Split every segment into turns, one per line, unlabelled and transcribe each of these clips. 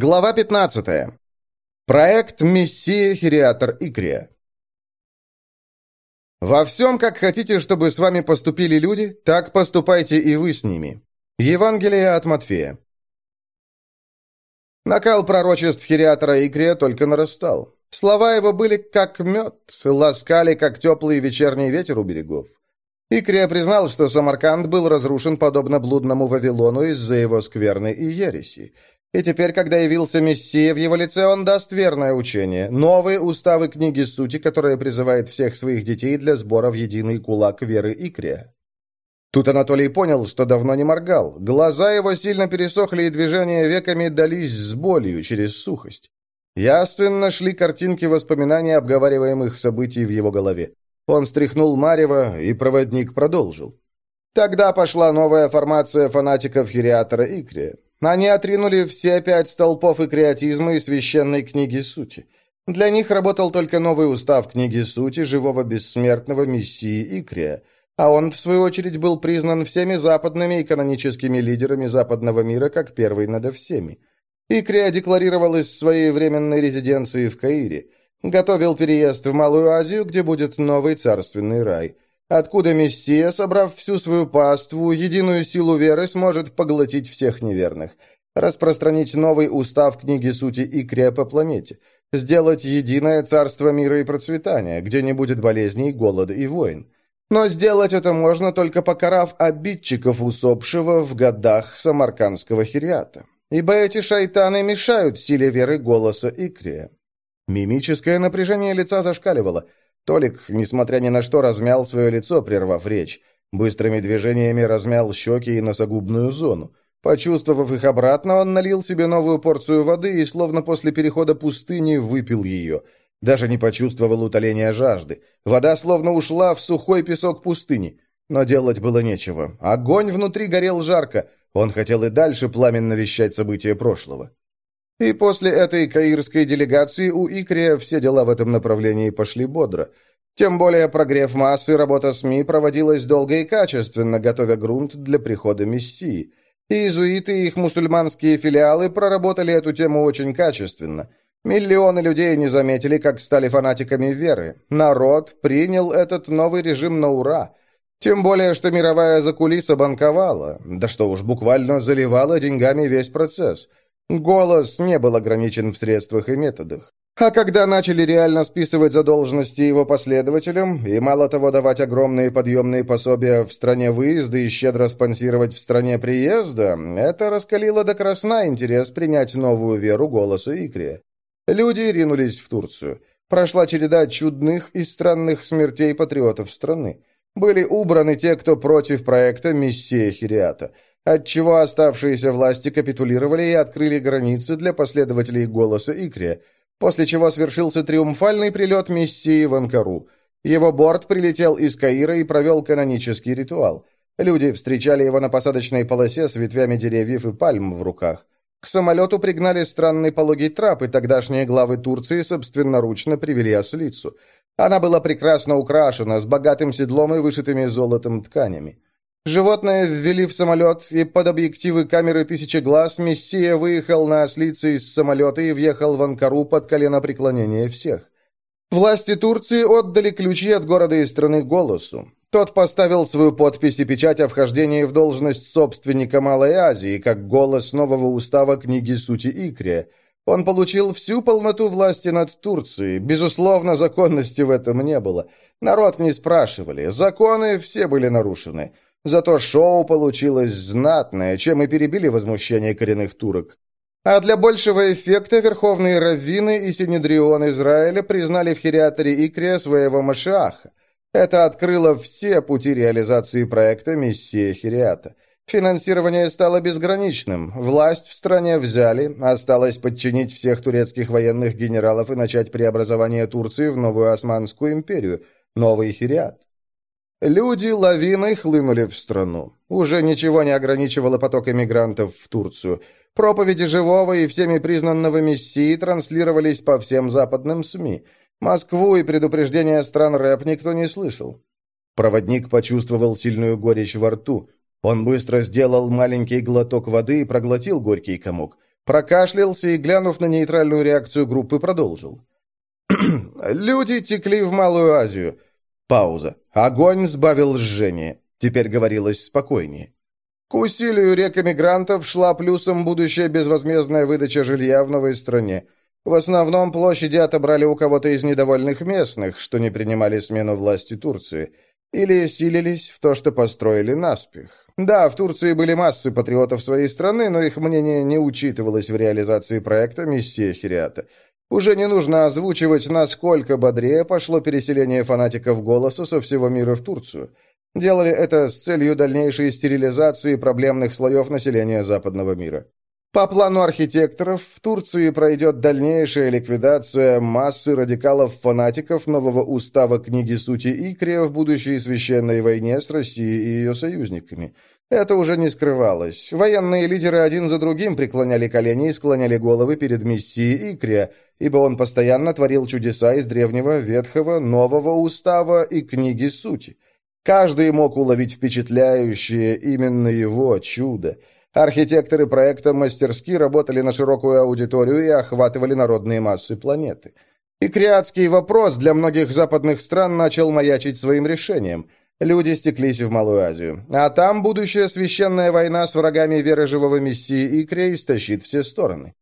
Глава 15. Проект «Мессия Хириатор Икрия». «Во всем, как хотите, чтобы с вами поступили люди, так поступайте и вы с ними». Евангелие от Матфея. Накал пророчеств Хириатора Икрия только нарастал. Слова его были как мед, ласкали, как теплый вечерний ветер у берегов. Икрия признал, что Самарканд был разрушен подобно блудному Вавилону из-за его скверны и ереси. И теперь, когда явился Мессия в его лице, он даст верное учение, новые уставы книги сути, которая призывает всех своих детей для сбора в единый кулак веры Икрия. Тут Анатолий понял, что давно не моргал. Глаза его сильно пересохли, и движения веками дались с болью через сухость. Яственно шли картинки воспоминаний обговариваемых событий в его голове. Он стряхнул Марева, и проводник продолжил. Тогда пошла новая формация фанатиков Хириатора Икрия. Они отринули все пять столпов и креатизма и священной книги сути. Для них работал только новый устав книги сути живого бессмертного мессии Икрия, а он, в свою очередь, был признан всеми западными и каноническими лидерами западного мира как первый над всеми. Икрия декларировал из своей временной резиденции в Каире, готовил переезд в Малую Азию, где будет новый царственный рай – откуда Мессия, собрав всю свою паству, единую силу веры, сможет поглотить всех неверных, распространить новый устав книги сути Икрия по планете, сделать единое царство мира и процветания, где не будет болезней, голода и войн. Но сделать это можно, только покарав обидчиков усопшего в годах самаркандского хириата. Ибо эти шайтаны мешают силе веры голоса Икрия. Мимическое напряжение лица зашкаливало – Толик, несмотря ни на что, размял свое лицо, прервав речь. Быстрыми движениями размял щеки и носогубную зону. Почувствовав их обратно, он налил себе новую порцию воды и, словно после перехода пустыни, выпил ее. Даже не почувствовал утоления жажды. Вода словно ушла в сухой песок пустыни. Но делать было нечего. Огонь внутри горел жарко. Он хотел и дальше пламенно вещать события прошлого. И после этой каирской делегации у Икрия все дела в этом направлении пошли бодро. Тем более прогрев массы, работа СМИ проводилась долго и качественно, готовя грунт для прихода Мессии. Иезуиты и их мусульманские филиалы проработали эту тему очень качественно. Миллионы людей не заметили, как стали фанатиками веры. Народ принял этот новый режим на ура. Тем более, что мировая закулиса банковала, да что уж буквально заливала деньгами весь процесс – Голос не был ограничен в средствах и методах. А когда начали реально списывать задолженности его последователям, и мало того давать огромные подъемные пособия в стране выезда и щедро спонсировать в стране приезда, это раскалило до красна интерес принять новую веру голоса Икрия. Люди ринулись в Турцию. Прошла череда чудных и странных смертей патриотов страны. Были убраны те, кто против проекта «Миссия Хириата» отчего оставшиеся власти капитулировали и открыли границы для последователей голоса Икрия, после чего свершился триумфальный прилет миссии в Анкару. Его борт прилетел из Каира и провел канонический ритуал. Люди встречали его на посадочной полосе с ветвями деревьев и пальм в руках. К самолету пригнали странный пологий трап, и тогдашние главы Турции собственноручно привели ослицу. Она была прекрасно украшена, с богатым седлом и вышитыми золотом тканями. Животное ввели в самолет, и под объективы камеры «Тысячи глаз» Мессия выехал на ослице из самолета и въехал в Анкару под колено преклонения всех. Власти Турции отдали ключи от города и страны голосу. Тот поставил свою подпись и печать о вхождении в должность собственника Малой Азии, как голос нового устава книги «Сути Икрия». Он получил всю полноту власти над Турцией. Безусловно, законности в этом не было. Народ не спрашивали. Законы все были нарушены. Зато шоу получилось знатное, чем и перебили возмущение коренных турок. А для большего эффекта верховные раввины и синедрион Израиля признали в Хириаторе Икре своего Машиаха. Это открыло все пути реализации проекта «Миссия Хириата». Финансирование стало безграничным, власть в стране взяли, осталось подчинить всех турецких военных генералов и начать преобразование Турции в новую Османскую империю, новый Хириат. Люди лавиной хлынули в страну. Уже ничего не ограничивало поток эмигрантов в Турцию. Проповеди живого и всеми признанного мессии транслировались по всем западным СМИ. Москву и предупреждения стран рэп никто не слышал. Проводник почувствовал сильную горечь во рту. Он быстро сделал маленький глоток воды и проглотил горький комок. Прокашлялся и, глянув на нейтральную реакцию группы, продолжил. «Люди текли в Малую Азию». Пауза. Огонь сбавил жжение. Теперь говорилось спокойнее. К усилию рек эмигрантов шла плюсом будущая безвозмездная выдача жилья в новой стране. В основном площади отобрали у кого-то из недовольных местных, что не принимали смену власти Турции. Или силились в то, что построили наспех. Да, в Турции были массы патриотов своей страны, но их мнение не учитывалось в реализации проекта «Миссия Хириата». Уже не нужно озвучивать, насколько бодрее пошло переселение фанатиков «Голоса» со всего мира в Турцию – Делали это с целью дальнейшей стерилизации проблемных слоев населения западного мира. По плану архитекторов, в Турции пройдет дальнейшая ликвидация массы радикалов-фанатиков нового устава книги сути Икрия в будущей священной войне с Россией и ее союзниками. Это уже не скрывалось. Военные лидеры один за другим преклоняли колени и склоняли головы перед мессией Икрия, ибо он постоянно творил чудеса из древнего, ветхого, нового устава и книги сути. Каждый мог уловить впечатляющее именно его чудо. Архитекторы проекта мастерски работали на широкую аудиторию и охватывали народные массы планеты. И креатский вопрос для многих западных стран начал маячить своим решением. Люди стеклись в Малую Азию. А там будущая священная война с врагами веры живого Мессии Икре истощит все стороны.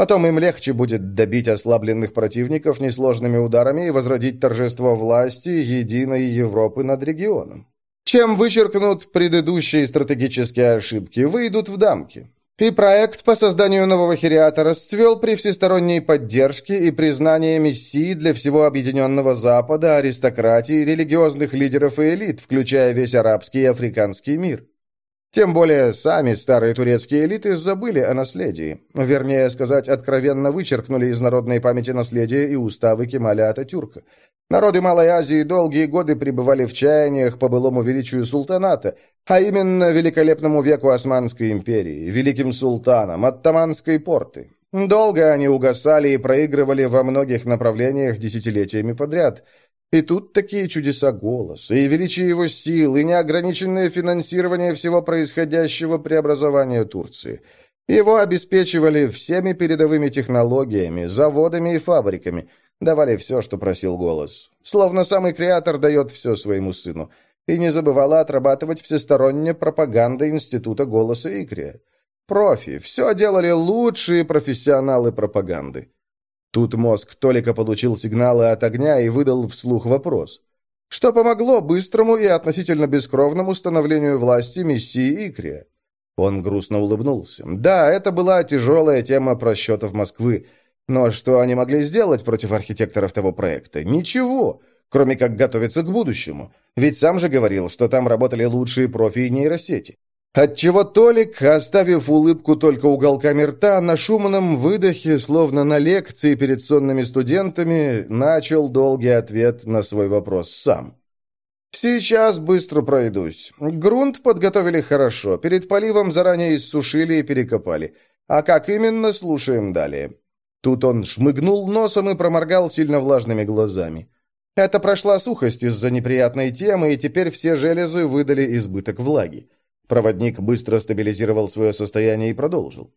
Потом им легче будет добить ослабленных противников несложными ударами и возродить торжество власти единой Европы над регионом. Чем вычеркнут предыдущие стратегические ошибки, выйдут в дамки. И проект по созданию нового хириата расцвел при всесторонней поддержке и признании мессии для всего объединенного Запада, аристократии, религиозных лидеров и элит, включая весь арабский и африканский мир. Тем более сами старые турецкие элиты забыли о наследии. Вернее сказать, откровенно вычеркнули из народной памяти наследие и уставы Кемаля Ататюрка. Народы Малой Азии долгие годы пребывали в чаяниях по былому величию султаната, а именно великолепному веку Османской империи, великим султанам, оттаманской порты. Долго они угасали и проигрывали во многих направлениях десятилетиями подряд – и тут такие чудеса голоса, и величие его сил, и неограниченное финансирование всего происходящего преобразования Турции. Его обеспечивали всеми передовыми технологиями, заводами и фабриками, давали все, что просил голос. Словно самый креатор дает все своему сыну. И не забывала отрабатывать всесторонне пропаганда Института голоса Икрия. Профи, все делали лучшие профессионалы пропаганды. Тут мозг Толика получил сигналы от огня и выдал вслух вопрос. Что помогло быстрому и относительно бескровному становлению власти мессии Икрия? Он грустно улыбнулся. Да, это была тяжелая тема просчетов Москвы. Но что они могли сделать против архитекторов того проекта? Ничего, кроме как готовиться к будущему. Ведь сам же говорил, что там работали лучшие профи нейросети. Отчего Толик, оставив улыбку только уголками рта, на шумном выдохе, словно на лекции перед сонными студентами, начал долгий ответ на свой вопрос сам. «Сейчас быстро пройдусь. Грунт подготовили хорошо, перед поливом заранее иссушили и перекопали. А как именно, слушаем далее». Тут он шмыгнул носом и проморгал сильно влажными глазами. Это прошла сухость из-за неприятной темы, и теперь все железы выдали избыток влаги. Проводник быстро стабилизировал свое состояние и продолжил.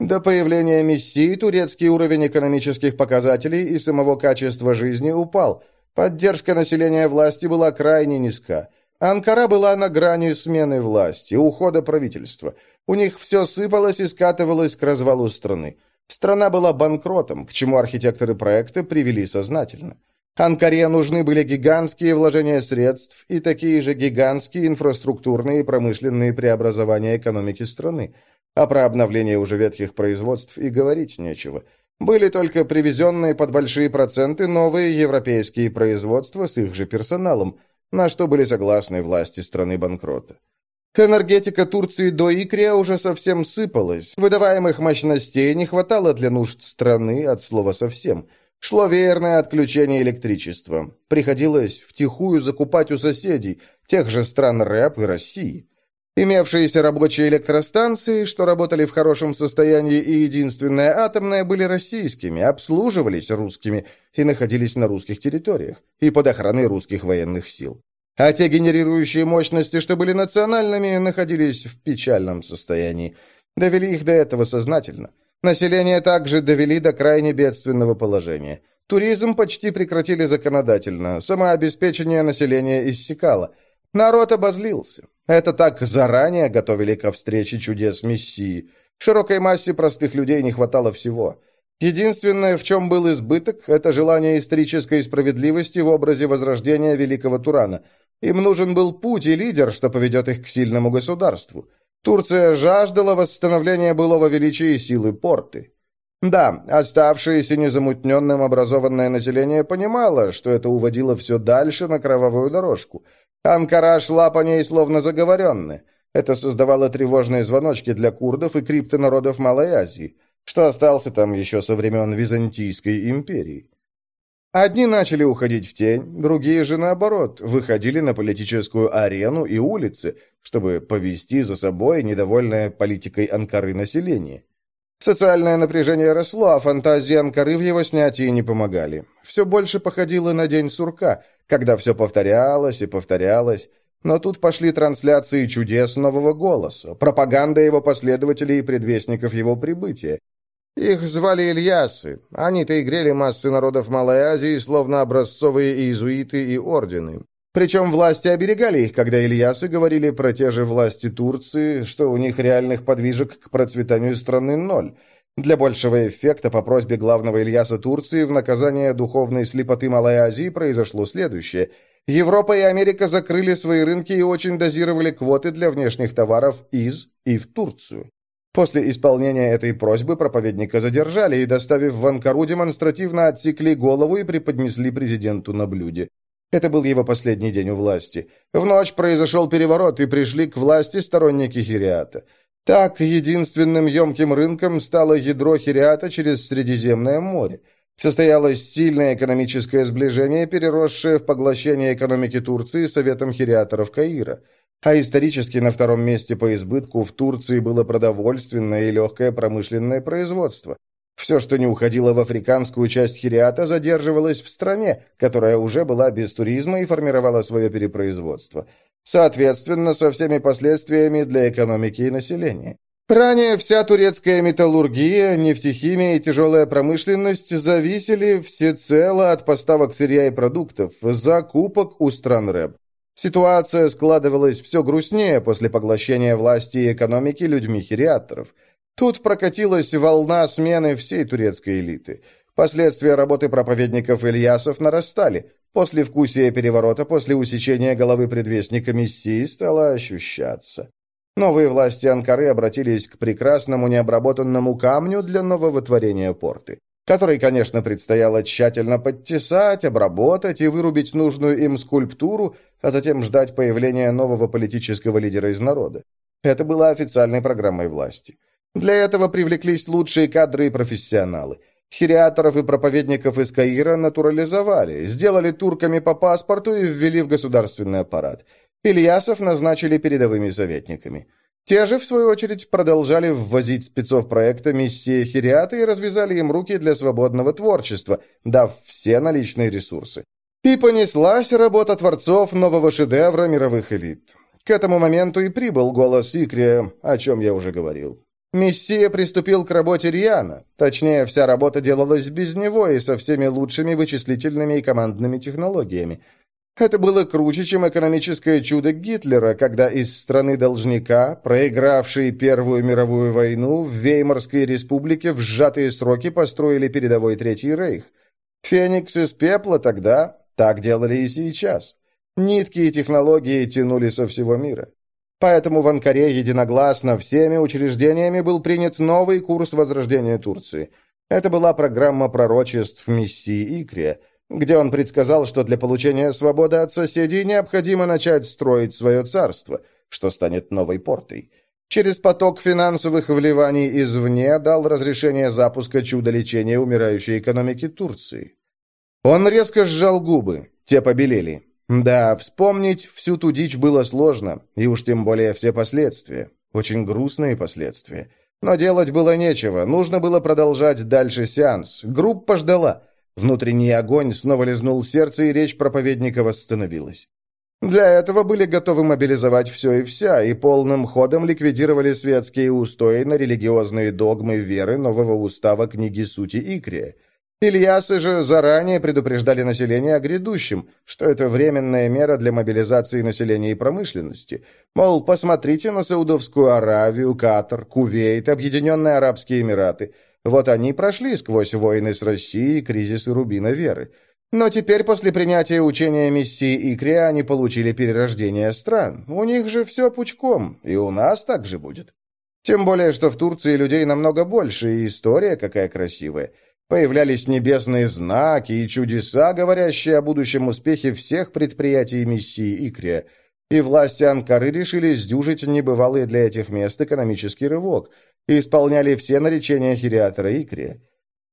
До появления Мессии турецкий уровень экономических показателей и самого качества жизни упал. Поддержка населения власти была крайне низка. Анкара была на грани смены власти, ухода правительства. У них все сыпалось и скатывалось к развалу страны. Страна была банкротом, к чему архитекторы проекта привели сознательно. Анкаре нужны были гигантские вложения средств и такие же гигантские инфраструктурные и промышленные преобразования экономики страны. А про обновление уже ветхих производств и говорить нечего. Были только привезенные под большие проценты новые европейские производства с их же персоналом, на что были согласны власти страны банкрота. Энергетика Турции до Икрия уже совсем сыпалась, выдаваемых мощностей не хватало для нужд страны от слова совсем – Шло веерное отключение электричества. Приходилось втихую закупать у соседей, тех же стран РЭП и России. Имевшиеся рабочие электростанции, что работали в хорошем состоянии и единственная атомная, были российскими, обслуживались русскими и находились на русских территориях и под охраной русских военных сил. А те генерирующие мощности, что были национальными, находились в печальном состоянии. Довели их до этого сознательно. Население также довели до крайне бедственного положения. Туризм почти прекратили законодательно, самообеспечение населения иссякало. Народ обозлился. Это так заранее готовили ко встрече чудес Мессии. Широкой массе простых людей не хватало всего. Единственное, в чем был избыток, это желание исторической справедливости в образе возрождения Великого Турана. Им нужен был путь и лидер, что поведет их к сильному государству. Турция жаждала восстановления былого величия и силы порты. Да, оставшееся незамутненным образованное население понимало, что это уводило все дальше на кровавую дорожку. Анкара шла по ней словно заговоренная. Это создавало тревожные звоночки для курдов и криптонародов Малой Азии, что остался там еще со времен Византийской империи. Одни начали уходить в тень, другие же, наоборот, выходили на политическую арену и улицы, чтобы повести за собой недовольное политикой Анкары население. Социальное напряжение росло, а фантазии Анкары в его снятии не помогали. Все больше походило на день сурка, когда все повторялось и повторялось. Но тут пошли трансляции чудес нового голоса, пропаганда его последователей и предвестников его прибытия. Их звали Ильясы. Они-то и грели массы народов Малой Азии, словно образцовые иезуиты и ордены. Причем власти оберегали их, когда Ильясы говорили про те же власти Турции, что у них реальных подвижек к процветанию страны ноль. Для большего эффекта по просьбе главного Ильяса Турции в наказание духовной слепоты Малой Азии произошло следующее. Европа и Америка закрыли свои рынки и очень дозировали квоты для внешних товаров из и в Турцию. После исполнения этой просьбы проповедника задержали и, доставив в Анкару, демонстративно отсекли голову и преподнесли президенту на блюде. Это был его последний день у власти. В ночь произошел переворот, и пришли к власти сторонники Хириата. Так, единственным емким рынком стало ядро Хириата через Средиземное море. Состоялось сильное экономическое сближение, переросшее в поглощение экономики Турции Советом Хириаторов Каира. А исторически на втором месте по избытку в Турции было продовольственное и легкое промышленное производство. Все, что не уходило в африканскую часть Хириата, задерживалось в стране, которая уже была без туризма и формировала свое перепроизводство. Соответственно, со всеми последствиями для экономики и населения. Ранее вся турецкая металлургия, нефтехимия и тяжелая промышленность зависели всецело от поставок сырья и продуктов, закупок у стран РЭБ. Ситуация складывалась все грустнее после поглощения власти и экономики людьми хириаторов – Тут прокатилась волна смены всей турецкой элиты. Последствия работы проповедников Ильясов нарастали. После вкусия переворота, после усечения головы предвестника Мессии стало ощущаться. Новые власти Анкары обратились к прекрасному необработанному камню для нового творения порты, который, конечно, предстояло тщательно подтесать, обработать и вырубить нужную им скульптуру, а затем ждать появления нового политического лидера из народа. Это была официальной программой власти. Для этого привлеклись лучшие кадры и профессионалы. Сириаторов и проповедников из Каира натурализовали, сделали турками по паспорту и ввели в государственный аппарат. Ильясов назначили передовыми советниками. Те же, в свою очередь, продолжали ввозить спецов проекта «Миссия Хириата» и развязали им руки для свободного творчества, дав все наличные ресурсы. И понеслась работа творцов нового шедевра мировых элит. К этому моменту и прибыл голос Икрия, о чем я уже говорил. Мессия приступил к работе Риана. Точнее, вся работа делалась без него и со всеми лучшими вычислительными и командными технологиями. Это было круче, чем экономическое чудо Гитлера, когда из страны должника, проигравшей Первую мировую войну, в Веймарской республике в сжатые сроки построили передовой Третий Рейх. Феникс из пепла тогда, так делали и сейчас. Нитки и технологии тянули со всего мира. Поэтому в Анкаре единогласно всеми учреждениями был принят новый курс возрождения Турции. Это была программа пророчеств миссии Икрия, где он предсказал, что для получения свободы от соседей необходимо начать строить свое царство, что станет новой портой. Через поток финансовых вливаний извне дал разрешение запуска чудо-лечения умирающей экономики Турции. Он резко сжал губы, те побелели. Да, вспомнить всю ту дичь было сложно, и уж тем более все последствия. Очень грустные последствия. Но делать было нечего, нужно было продолжать дальше сеанс. Группа ждала. Внутренний огонь снова лизнул сердце, и речь проповедника восстановилась. Для этого были готовы мобилизовать все и вся, и полным ходом ликвидировали светские устои на религиозные догмы веры нового устава книги Сути Икрия. Ильясы же заранее предупреждали население о грядущем, что это временная мера для мобилизации населения и промышленности. Мол, посмотрите на Саудовскую Аравию, Катар, Кувейт, Объединенные Арабские Эмираты. Вот они прошли сквозь войны с Россией и кризисы Рубина Веры. Но теперь, после принятия учения миссии Икри, они получили перерождение стран. У них же все пучком, и у нас так же будет. Тем более, что в Турции людей намного больше, и история какая красивая. Появлялись небесные знаки и чудеса, говорящие о будущем успехе всех предприятий миссии Икрия. И власти Анкары решили сдюжить небывалый для этих мест экономический рывок и исполняли все наречения хириатора Икрия.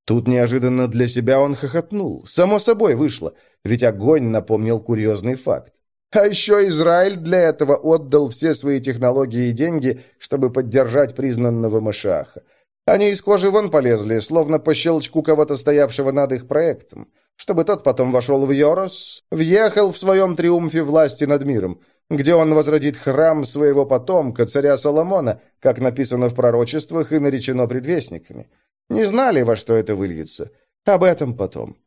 Тут неожиданно для себя он хохотнул. Само собой вышло, ведь огонь напомнил курьезный факт. А еще Израиль для этого отдал все свои технологии и деньги, чтобы поддержать признанного Машаха. Они из кожи вон полезли, словно по щелчку кого-то стоявшего над их проектом. Чтобы тот потом вошел в Йорос, въехал в своем триумфе власти над миром, где он возродит храм своего потомка, царя Соломона, как написано в пророчествах и наречено предвестниками. Не знали, во что это выльется. Об этом потом.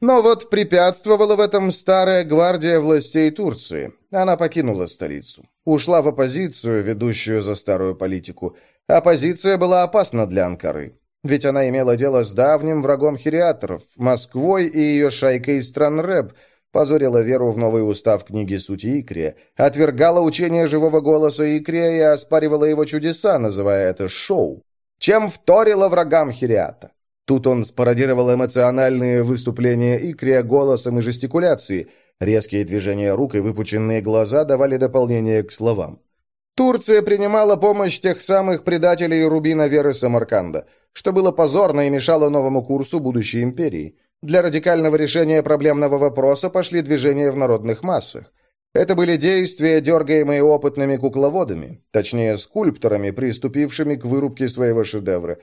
Но вот препятствовала в этом старая гвардия властей Турции. Она покинула столицу. Ушла в оппозицию, ведущую за старую политику – Оппозиция была опасна для Анкары, ведь она имела дело с давним врагом хириаторов, Москвой и ее шайкой стран РЭБ, позорила веру в новый устав книги Сути Икрия, отвергала учение живого голоса Икрия и оспаривала его чудеса, называя это шоу, чем вторила врагам хириата. Тут он спародировал эмоциональные выступления Икрия голосом и жестикуляцией, резкие движения рук и выпученные глаза давали дополнение к словам. Турция принимала помощь тех самых предателей Рубина Веры Самарканда, что было позорно и мешало новому курсу будущей империи. Для радикального решения проблемного вопроса пошли движения в народных массах. Это были действия, дергаемые опытными кукловодами, точнее, скульпторами, приступившими к вырубке своего шедевра.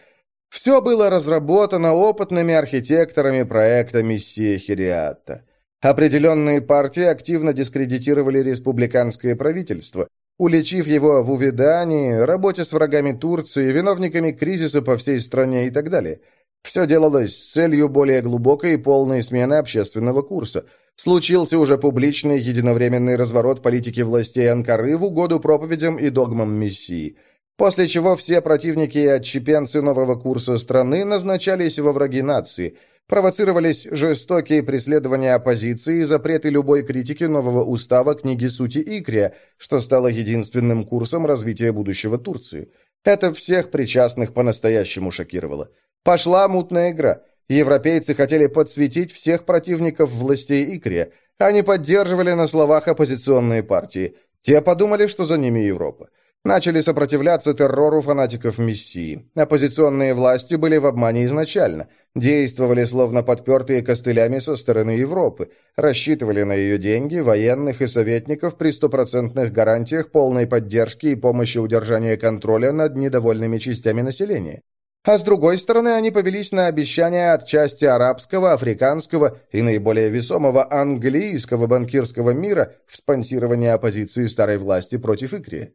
Все было разработано опытными архитекторами проекта «Миссия Хириата». Определенные партии активно дискредитировали республиканское правительство, уличив его в увядании, работе с врагами Турции, виновниками кризиса по всей стране и так далее. Все делалось с целью более глубокой и полной смены общественного курса. Случился уже публичный единовременный разворот политики властей Анкары в угоду проповедям и догмам Мессии, после чего все противники и отщепенцы нового курса страны назначались во враги нации – Провоцировались жестокие преследования оппозиции и запреты любой критики нового устава книги Сути Икрия, что стало единственным курсом развития будущего Турции. Это всех причастных по-настоящему шокировало. Пошла мутная игра. Европейцы хотели подсветить всех противников властей Икрия. Они поддерживали на словах оппозиционные партии. Те подумали, что за ними Европа. Начали сопротивляться террору фанатиков Мессии. Оппозиционные власти были в обмане изначально. Действовали словно подпертые костылями со стороны Европы. Рассчитывали на ее деньги, военных и советников при стопроцентных гарантиях полной поддержки и помощи удержания контроля над недовольными частями населения. А с другой стороны, они повелись на обещания от части арабского, африканского и наиболее весомого английского банкирского мира в спонсировании оппозиции старой власти против Икрии.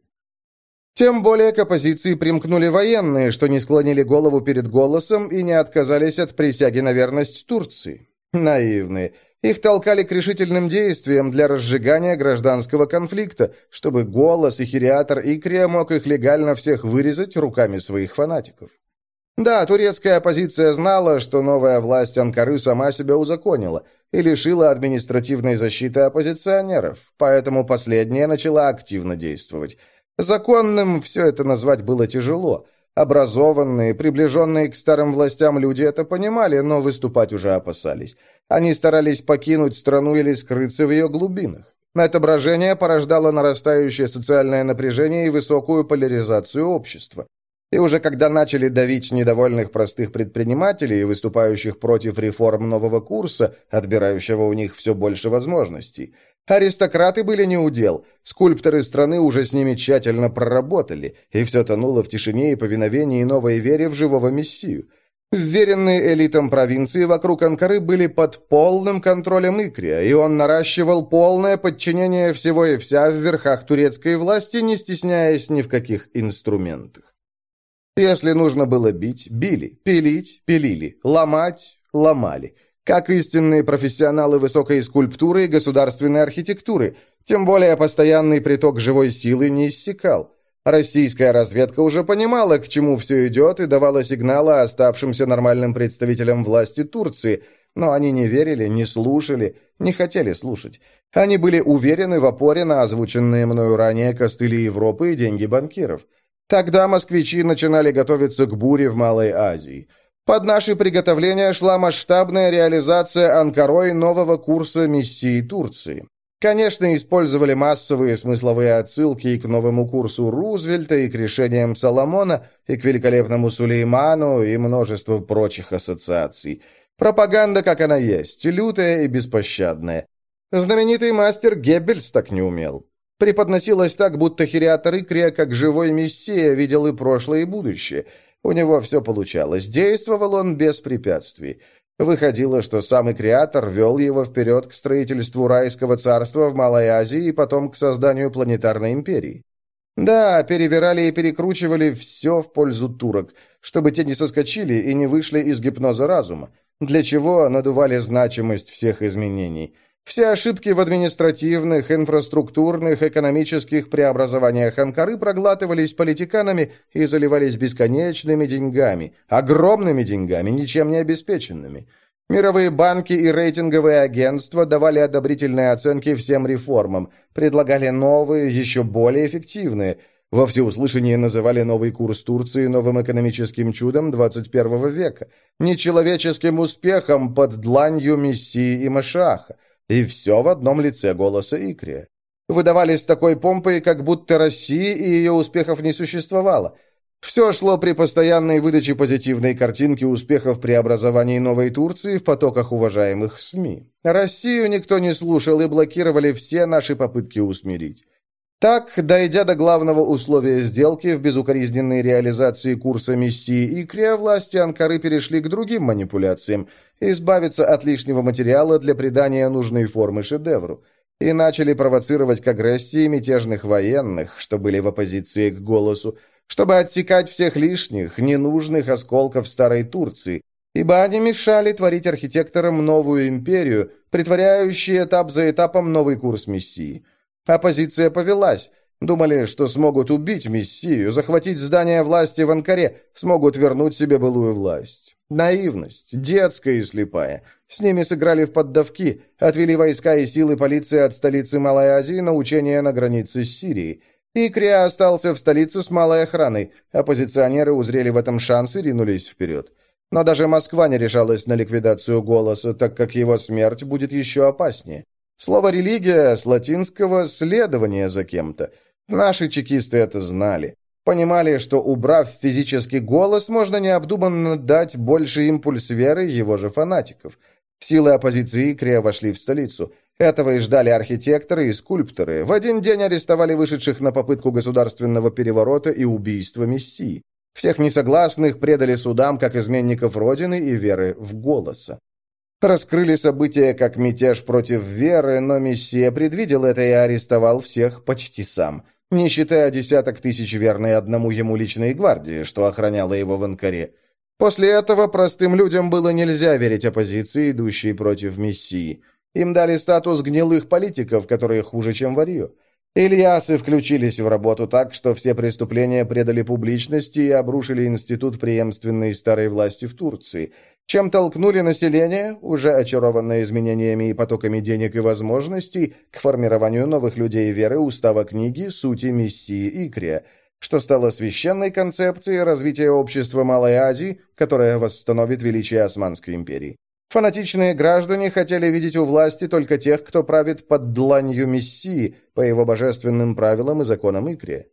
Тем более к оппозиции примкнули военные, что не склонили голову перед голосом и не отказались от присяги на верность Турции. Наивные. Их толкали к решительным действиям для разжигания гражданского конфликта, чтобы голос и хириатор Икрия мог их легально всех вырезать руками своих фанатиков. Да, турецкая оппозиция знала, что новая власть Анкары сама себя узаконила и лишила административной защиты оппозиционеров, поэтому последняя начала активно действовать. Законным все это назвать было тяжело. Образованные, приближенные к старым властям люди это понимали, но выступать уже опасались. Они старались покинуть страну или скрыться в ее глубинах. Отображение порождало нарастающее социальное напряжение и высокую поляризацию общества. И уже когда начали давить недовольных простых предпринимателей, выступающих против реформ нового курса, отбирающего у них все больше возможностей, Аристократы были не удел, скульпторы страны уже с ними тщательно проработали, и все тонуло в тишине и повиновении новой вере в живого мессию. Вверенные элитам провинции вокруг Анкары были под полным контролем Икрия, и он наращивал полное подчинение всего и вся в верхах турецкой власти, не стесняясь ни в каких инструментах. Если нужно было бить – били, пилить – пилили, ломать – ломали. Как истинные профессионалы высокой скульптуры и государственной архитектуры, тем более постоянный приток живой силы не иссякал. Российская разведка уже понимала, к чему все идет, и давала сигналы оставшимся нормальным представителям власти Турции, но они не верили, не слушали, не хотели слушать. Они были уверены в опоре на озвученные мною ранее костыли Европы и деньги банкиров. Тогда москвичи начинали готовиться к буре в Малой Азии. Под наши приготовления шла масштабная реализация Анкарой нового курса миссии Турции. Конечно, использовали массовые смысловые отсылки и к новому курсу Рузвельта, и к решениям Соломона, и к великолепному Сулейману, и множество прочих ассоциаций. Пропаганда, как она есть, лютая и беспощадная. Знаменитый мастер Геббельс так не умел. Преподносилось так, будто Хириатор Икрия, как живой мессия, видел и прошлое, и будущее. У него все получалось. Действовал он без препятствий. Выходило, что самый креатор вел его вперед к строительству райского царства в Малой Азии и потом к созданию планетарной империи. Да, перевирали и перекручивали все в пользу турок, чтобы те не соскочили и не вышли из гипноза разума, для чего надували значимость всех изменений – все ошибки в административных, инфраструктурных, экономических преобразованиях Анкары проглатывались политиканами и заливались бесконечными деньгами, огромными деньгами, ничем не обеспеченными. Мировые банки и рейтинговые агентства давали одобрительные оценки всем реформам, предлагали новые, еще более эффективные. Во всеуслышание называли новый курс Турции новым экономическим чудом 21 века, нечеловеческим успехом под дланью Мессии и Машаха. И все в одном лице голоса Икрия. Выдавались с такой помпой, как будто России и ее успехов не существовало. Все шло при постоянной выдаче позитивной картинки успехов преобразований Новой Турции в потоках уважаемых СМИ. Россию никто не слушал и блокировали все наши попытки усмирить. Так, дойдя до главного условия сделки в безукоризненной реализации курса миссии Икрия, власти Анкары перешли к другим манипуляциям – избавиться от лишнего материала для придания нужной формы шедевру. И начали провоцировать к агрессии мятежных военных, что были в оппозиции к голосу, чтобы отсекать всех лишних, ненужных осколков старой Турции, ибо они мешали творить архитекторам новую империю, притворяющую этап за этапом новый курс миссии – Оппозиция повелась. Думали, что смогут убить Мессию, захватить здание власти в Анкаре, смогут вернуть себе былую власть. Наивность, детская и слепая. С ними сыграли в поддавки, отвели войска и силы полиции от столицы Малой Азии на учения на границе с Сирией. Икрия остался в столице с малой охраной. Оппозиционеры узрели в этом шанс и ринулись вперед. Но даже Москва не решалась на ликвидацию голоса, так как его смерть будет еще опаснее. Слово «религия» с латинского «следование за кем-то». Наши чекисты это знали. Понимали, что, убрав физический голос, можно необдуманно дать больше импульс веры его же фанатиков. Силы оппозиции Икрия вошли в столицу. Этого и ждали архитекторы и скульпторы. В один день арестовали вышедших на попытку государственного переворота и убийства Мессии. Всех несогласных предали судам как изменников Родины и веры в голоса. Раскрыли события как мятеж против веры, но Мессия предвидел это и арестовал всех почти сам, не считая десяток тысяч верной одному ему личной гвардии, что охраняла его в Анкаре. После этого простым людям было нельзя верить оппозиции, идущей против Мессии. Им дали статус гнилых политиков, которые хуже, чем варье. Ильясы включились в работу так, что все преступления предали публичности и обрушили институт преемственной старой власти в Турции – чем толкнули население, уже очарованное изменениями и потоками денег и возможностей, к формированию новых людей веры устава книги «Сути Мессии Икрия», что стало священной концепцией развития общества Малой Азии, которая восстановит величие Османской империи. Фанатичные граждане хотели видеть у власти только тех, кто правит под дланью Мессии, по его божественным правилам и законам Икрия.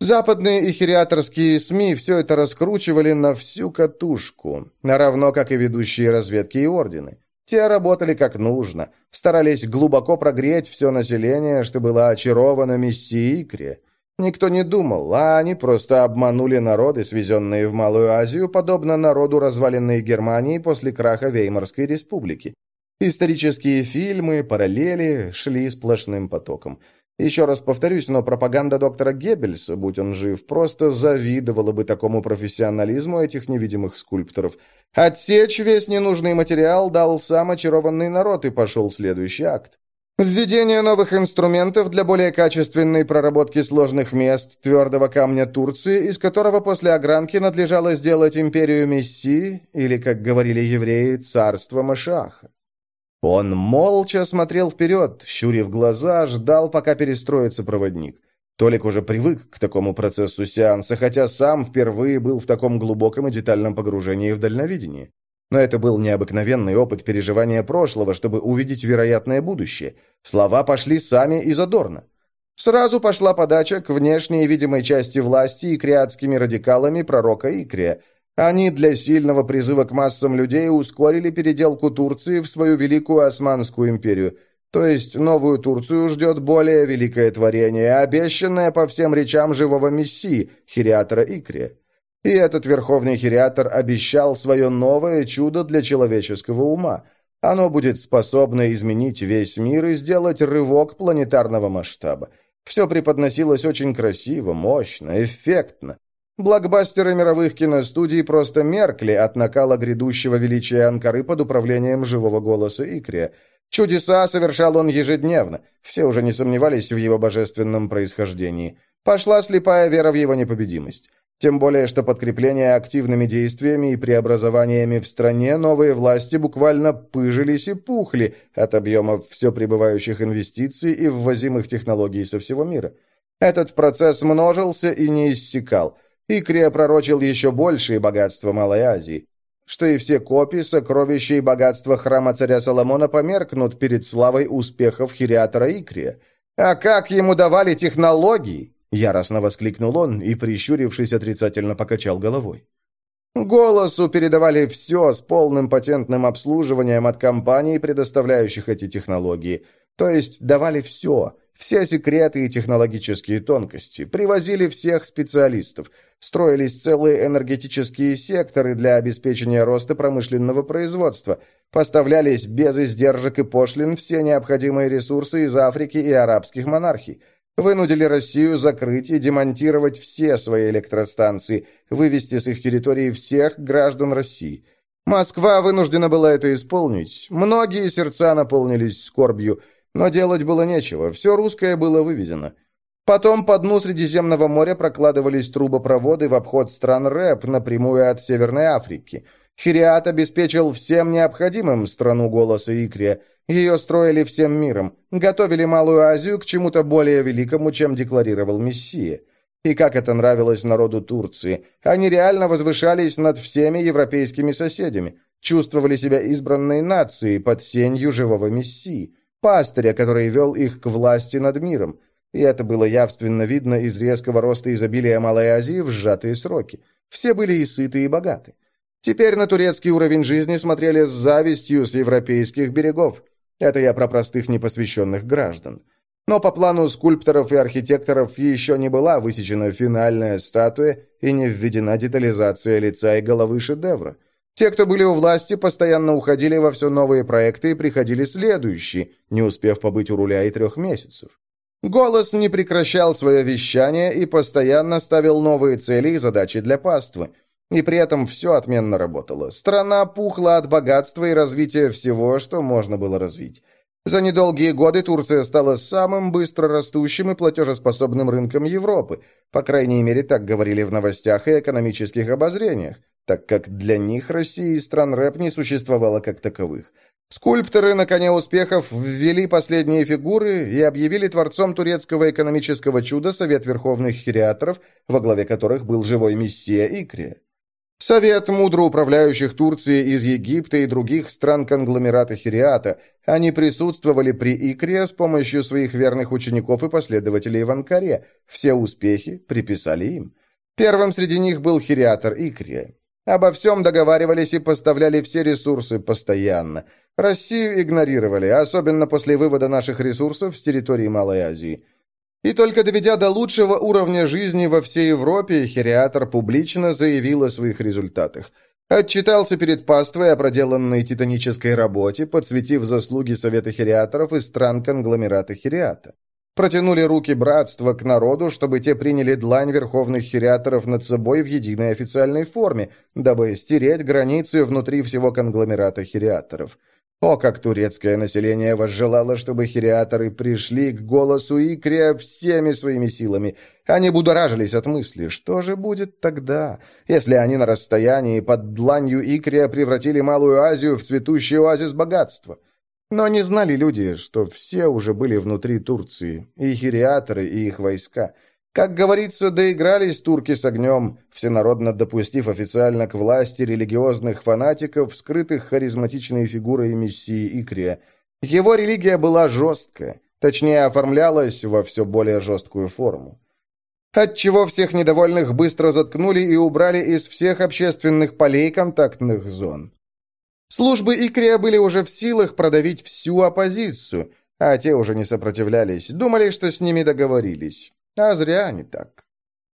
Западные и хириаторские СМИ все это раскручивали на всю катушку, равно как и ведущие разведки и ордены. Те работали как нужно, старались глубоко прогреть все население, что было очаровано мессией Икре. Никто не думал, а они просто обманули народы, свезенные в Малую Азию, подобно народу разваленной Германии после краха Веймарской республики. Исторические фильмы, параллели шли сплошным потоком. Еще раз повторюсь, но пропаганда доктора Геббельса, будь он жив, просто завидовала бы такому профессионализму этих невидимых скульпторов. Отсечь весь ненужный материал дал сам очарованный народ, и пошел следующий акт. Введение новых инструментов для более качественной проработки сложных мест твердого камня Турции, из которого после огранки надлежало сделать империю Мессии, или, как говорили евреи, царство Машаха. Он молча смотрел вперед, щурив глаза, ждал, пока перестроится проводник. Толик уже привык к такому процессу сеанса, хотя сам впервые был в таком глубоком и детальном погружении в дальновидение. Но это был необыкновенный опыт переживания прошлого, чтобы увидеть вероятное будущее. Слова пошли сами и задорно. Сразу пошла подача к внешней видимой части власти и креатскими радикалами пророка Икрия – они для сильного призыва к массам людей ускорили переделку Турции в свою великую Османскую империю. То есть новую Турцию ждет более великое творение, обещанное по всем речам живого мессии, хириатора Икрия. И этот верховный хириатор обещал свое новое чудо для человеческого ума. Оно будет способно изменить весь мир и сделать рывок планетарного масштаба. Все преподносилось очень красиво, мощно, эффектно. Блокбастеры мировых киностудий просто меркли от накала грядущего величия Анкары под управлением живого голоса Икрия. Чудеса совершал он ежедневно. Все уже не сомневались в его божественном происхождении. Пошла слепая вера в его непобедимость. Тем более, что подкрепление активными действиями и преобразованиями в стране новые власти буквально пыжились и пухли от объемов все прибывающих инвестиций и ввозимых технологий со всего мира. Этот процесс множился и не иссякал – Икрия пророчил еще большие богатства Малой Азии, что и все копии, сокровища и богатства храма царя Соломона померкнут перед славой успехов хириатора Икрия. А как ему давали технологии? Яростно воскликнул он и, прищурившись, отрицательно покачал головой. Голосу передавали все с полным патентным обслуживанием от компаний, предоставляющих эти технологии. То есть давали все, все секреты и технологические тонкости, привозили всех специалистов, строились целые энергетические секторы для обеспечения роста промышленного производства, поставлялись без издержек и пошлин все необходимые ресурсы из Африки и арабских монархий, вынудили Россию закрыть и демонтировать все свои электростанции, вывести с их территории всех граждан России. Москва вынуждена была это исполнить, многие сердца наполнились скорбью – но делать было нечего, все русское было выведено. Потом по дну Средиземного моря прокладывались трубопроводы в обход стран РЭП напрямую от Северной Африки. Хириат обеспечил всем необходимым страну голоса Икрия. Ее строили всем миром, готовили Малую Азию к чему-то более великому, чем декларировал Мессия. И как это нравилось народу Турции. Они реально возвышались над всеми европейскими соседями, чувствовали себя избранной нацией под сенью живого Мессии пастыря, который вел их к власти над миром. И это было явственно видно из резкого роста изобилия Малой Азии в сжатые сроки. Все были и сыты, и богаты. Теперь на турецкий уровень жизни смотрели с завистью с европейских берегов. Это я про простых непосвященных граждан. Но по плану скульпторов и архитекторов еще не была высечена финальная статуя и не введена детализация лица и головы шедевра. Те, кто были у власти, постоянно уходили во все новые проекты и приходили следующие, не успев побыть у руля и трех месяцев. Голос не прекращал свое вещание и постоянно ставил новые цели и задачи для паствы. И при этом все отменно работало. Страна пухла от богатства и развития всего, что можно было развить. За недолгие годы Турция стала самым быстро растущим и платежеспособным рынком Европы. По крайней мере, так говорили в новостях и экономических обозрениях так как для них России и стран рэп не существовало как таковых. Скульпторы на коне успехов ввели последние фигуры и объявили творцом турецкого экономического чуда Совет Верховных Хириаторов, во главе которых был живой мессия Икрия. Совет мудро управляющих Турцией из Египта и других стран конгломерата Хириата. Они присутствовали при Икре с помощью своих верных учеников и последователей в Анкаре. Все успехи приписали им. Первым среди них был Хириатор Икрия. Обо всем договаривались и поставляли все ресурсы постоянно. Россию игнорировали, особенно после вывода наших ресурсов с территории Малой Азии. И только доведя до лучшего уровня жизни во всей Европе, Хериатор публично заявил о своих результатах. Отчитался перед паствой о проделанной титанической работе, подсветив заслуги Совета Хериаторов и стран конгломерата Хериата. Протянули руки братства к народу, чтобы те приняли длань верховных хириаторов над собой в единой официальной форме, дабы стереть границы внутри всего конгломерата хириаторов. О, как турецкое население возжелало, чтобы хириаторы пришли к голосу Икрия всеми своими силами. Они будоражились от мысли, что же будет тогда, если они на расстоянии под дланью Икрия превратили Малую Азию в цветущий оазис богатства. Но не знали люди, что все уже были внутри Турции, и хириаторы, и их войска – как говорится, доигрались турки с огнем, всенародно допустив официально к власти религиозных фанатиков, скрытых харизматичной фигурой мессии Икрия. Его религия была жесткая, точнее оформлялась во все более жесткую форму. Отчего всех недовольных быстро заткнули и убрали из всех общественных полей контактных зон. Службы Икрия были уже в силах продавить всю оппозицию, а те уже не сопротивлялись, думали, что с ними договорились. А зря они так.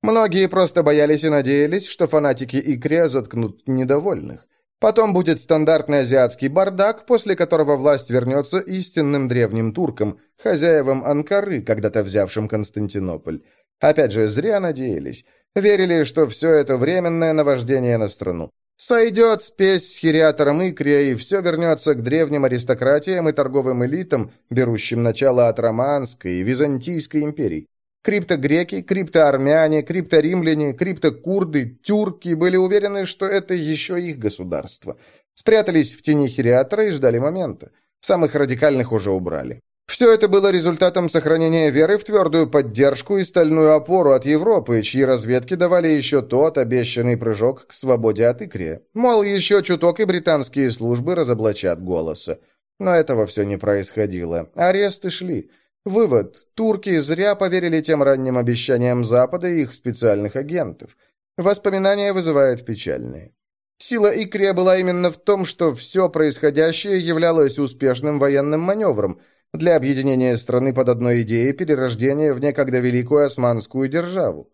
Многие просто боялись и надеялись, что фанатики Икрия заткнут недовольных. Потом будет стандартный азиатский бардак, после которого власть вернется истинным древним туркам, хозяевам Анкары, когда-то взявшим Константинополь. Опять же, зря надеялись. Верили, что все это временное наваждение на страну. Сойдет спесь с хириатором Икрия, и все вернется к древним аристократиям и торговым элитам, берущим начало от Романской и Византийской империй. Криптогреки, криптоармяне, крипторимляне, криптокурды, тюрки были уверены, что это еще их государство. Спрятались в тени Хириатора и ждали момента. Самых радикальных уже убрали. Все это было результатом сохранения веры в твердую поддержку и стальную опору от Европы, чьи разведки давали еще тот обещанный прыжок к свободе от Икрия. Мол, еще чуток и британские службы разоблачат голоса. Но этого все не происходило. Аресты шли. Вывод. Турки зря поверили тем ранним обещаниям Запада и их специальных агентов. Воспоминания вызывают печальные. Сила Икрия была именно в том, что все происходящее являлось успешным военным маневром для объединения страны под одной идеей перерождения в некогда великую османскую державу.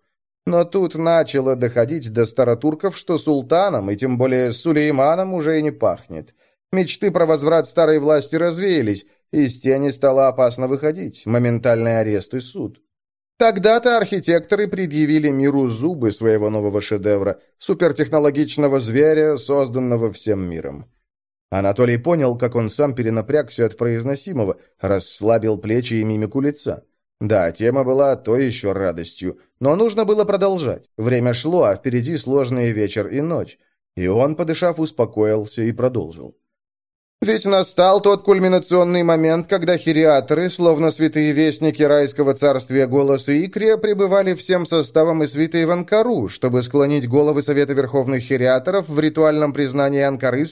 Но тут начало доходить до старотурков, что султаном, и тем более Сулейманом, уже и не пахнет. Мечты про возврат старой власти развеялись, из тени стало опасно выходить, моментальный арест и суд. Тогда-то архитекторы предъявили миру зубы своего нового шедевра, супертехнологичного зверя, созданного всем миром. Анатолий понял, как он сам перенапрягся от произносимого, расслабил плечи и мимику лица. Да, тема была то еще радостью, но нужно было продолжать. Время шло, а впереди сложный вечер и ночь. И он, подышав, успокоился и продолжил. Ведь настал тот кульминационный момент, когда хириаторы, словно святые вестники райского царствия голоса Икрия, пребывали всем составом и свитой в чтобы склонить головы Совета Верховных Хириаторов в ритуальном признании Анкары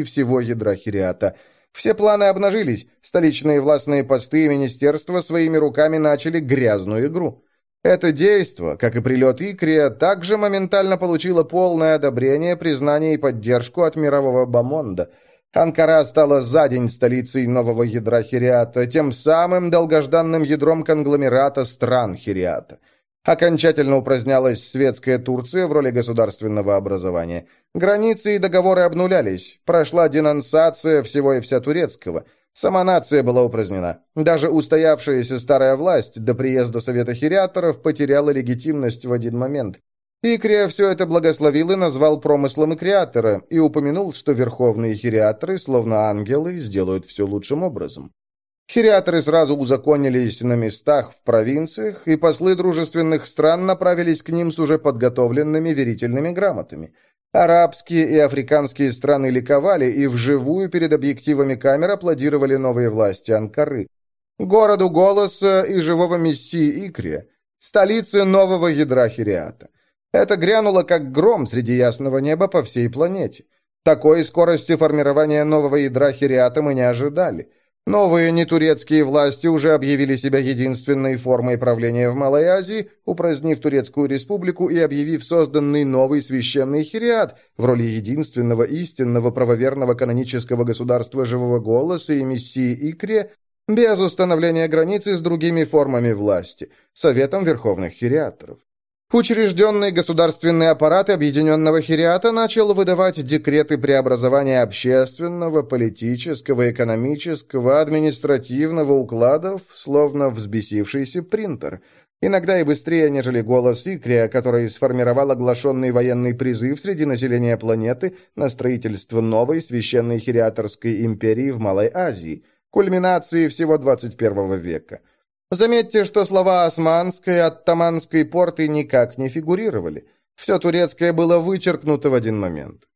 и всего ядра Хириата. Все планы обнажились, столичные властные посты и министерства своими руками начали грязную игру. Это действо, как и прилет Икрия, также моментально получило полное одобрение, признание и поддержку от мирового бомонда – Анкара стала за день столицей нового ядра Хириата, тем самым долгожданным ядром конгломерата стран Хириата. Окончательно упразднялась светская Турция в роли государственного образования. Границы и договоры обнулялись. Прошла денонсация всего и вся турецкого. Сама нация была упразднена. Даже устоявшаяся старая власть до приезда Совета Хириаторов потеряла легитимность в один момент. Икрия все это благословил и назвал промыслом Икриатора, и упомянул, что верховные хириаторы, словно ангелы, сделают все лучшим образом. Хириаторы сразу узаконились на местах в провинциях, и послы дружественных стран направились к ним с уже подготовленными верительными грамотами. Арабские и африканские страны ликовали и вживую перед объективами камер аплодировали новые власти Анкары. Городу голоса и живого мессии Икрия, столице нового ядра Хириата. Это грянуло как гром среди ясного неба по всей планете. Такой скорости формирования нового ядра Хириата мы не ожидали. Новые нетурецкие власти уже объявили себя единственной формой правления в Малой Азии, упразднив Турецкую республику и объявив созданный новый священный Хириат в роли единственного истинного правоверного канонического государства живого голоса и мессии Икре, без установления границы с другими формами власти, Советом Верховных Хириаторов. Учрежденный государственный аппарат Объединенного Хириата начал выдавать декреты преобразования общественного, политического, экономического, административного укладов, словно взбесившийся принтер. Иногда и быстрее, нежели голос Икрия, который сформировал оглашенный военный призыв среди населения планеты на строительство новой священной хириаторской империи в Малой Азии, кульминации всего 21 века – Заметьте, что слова «османской» и «оттаманской порты» никак не фигурировали. Все турецкое было вычеркнуто в один момент.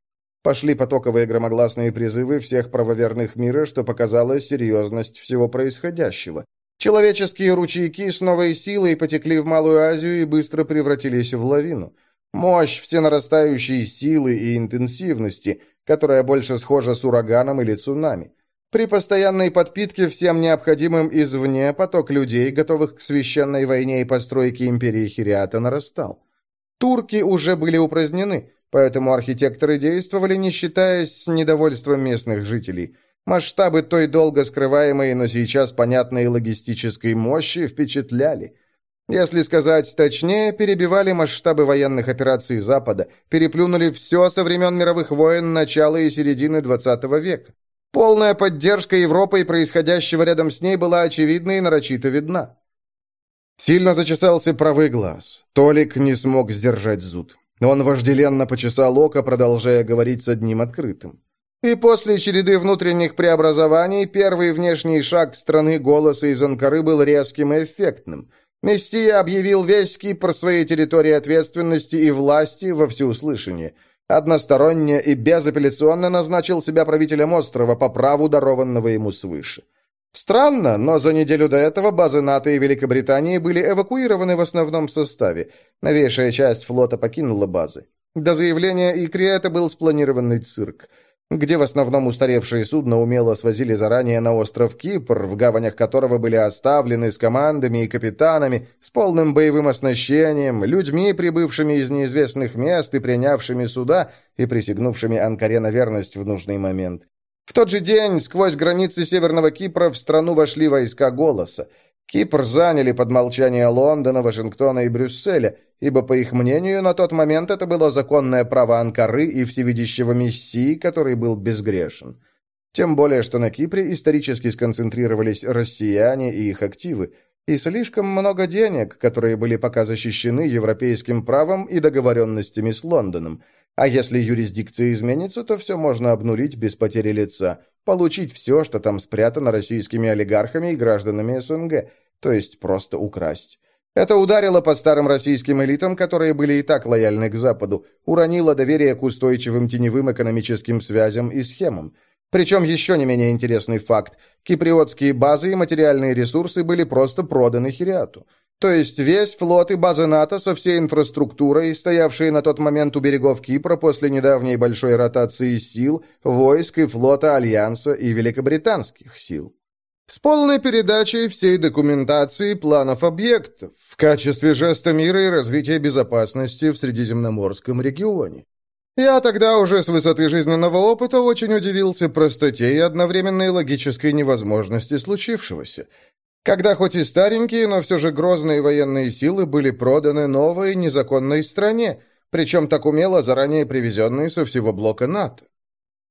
Пошли потоковые громогласные призывы всех правоверных мира, что показало серьезность всего происходящего. Человеческие ручейки с новой силой потекли в Малую Азию и быстро превратились в лавину. Мощь всенарастающей силы и интенсивности, которая больше схожа с ураганом или цунами. При постоянной подпитке всем необходимым извне поток людей, готовых к священной войне и постройке империи Хириата, нарастал. Турки уже были упразднены, поэтому архитекторы действовали, не считаясь с недовольством местных жителей. Масштабы той долго скрываемой, но сейчас понятной логистической мощи впечатляли. Если сказать точнее, перебивали масштабы военных операций Запада, переплюнули все со времен мировых войн начала и середины XX века. Полная поддержка Европы и происходящего рядом с ней была очевидна и нарочито видна. Сильно зачесался правый глаз. Толик не смог сдержать зуд. Он вожделенно почесал око, продолжая говорить с одним открытым. И после череды внутренних преобразований первый внешний шаг страны голоса из Анкары был резким и эффектным. Мессия объявил весь Кипр своей территорией ответственности и власти во всеуслышание – односторонне и безапелляционно назначил себя правителем острова по праву, дарованного ему свыше. Странно, но за неделю до этого базы НАТО и Великобритании были эвакуированы в основном составе. Новейшая часть флота покинула базы. До заявления Икри это был спланированный цирк – где в основном устаревшие судна умело свозили заранее на остров Кипр, в гаванях которого были оставлены с командами и капитанами, с полным боевым оснащением, людьми, прибывшими из неизвестных мест и принявшими суда и присягнувшими Анкаре на верность в нужный момент. В тот же день сквозь границы Северного Кипра в страну вошли войска «Голоса». Кипр заняли под молчание Лондона, Вашингтона и Брюсселя, ибо, по их мнению, на тот момент это было законное право Анкары и всевидящего Мессии, который был безгрешен. Тем более, что на Кипре исторически сконцентрировались россияне и их активы, и слишком много денег, которые были пока защищены европейским правом и договоренностями с Лондоном. А если юрисдикция изменится, то все можно обнулить без потери лица, получить все, что там спрятано российскими олигархами и гражданами СНГ, то есть просто украсть. Это ударило по старым российским элитам, которые были и так лояльны к Западу, уронило доверие к устойчивым теневым экономическим связям и схемам. Причем еще не менее интересный факт. Киприотские базы и материальные ресурсы были просто проданы Хириату. То есть весь флот и базы НАТО со всей инфраструктурой, стоявшие на тот момент у берегов Кипра после недавней большой ротации сил, войск и флота Альянса и великобританских сил. С полной передачей всей документации планов объектов в качестве жеста мира и развития безопасности в Средиземноморском регионе. Я тогда уже с высоты жизненного опыта очень удивился простоте и одновременной логической невозможности случившегося. Когда хоть и старенькие, но все же грозные военные силы были проданы новой незаконной стране, причем так умело заранее привезенные со всего блока НАТО.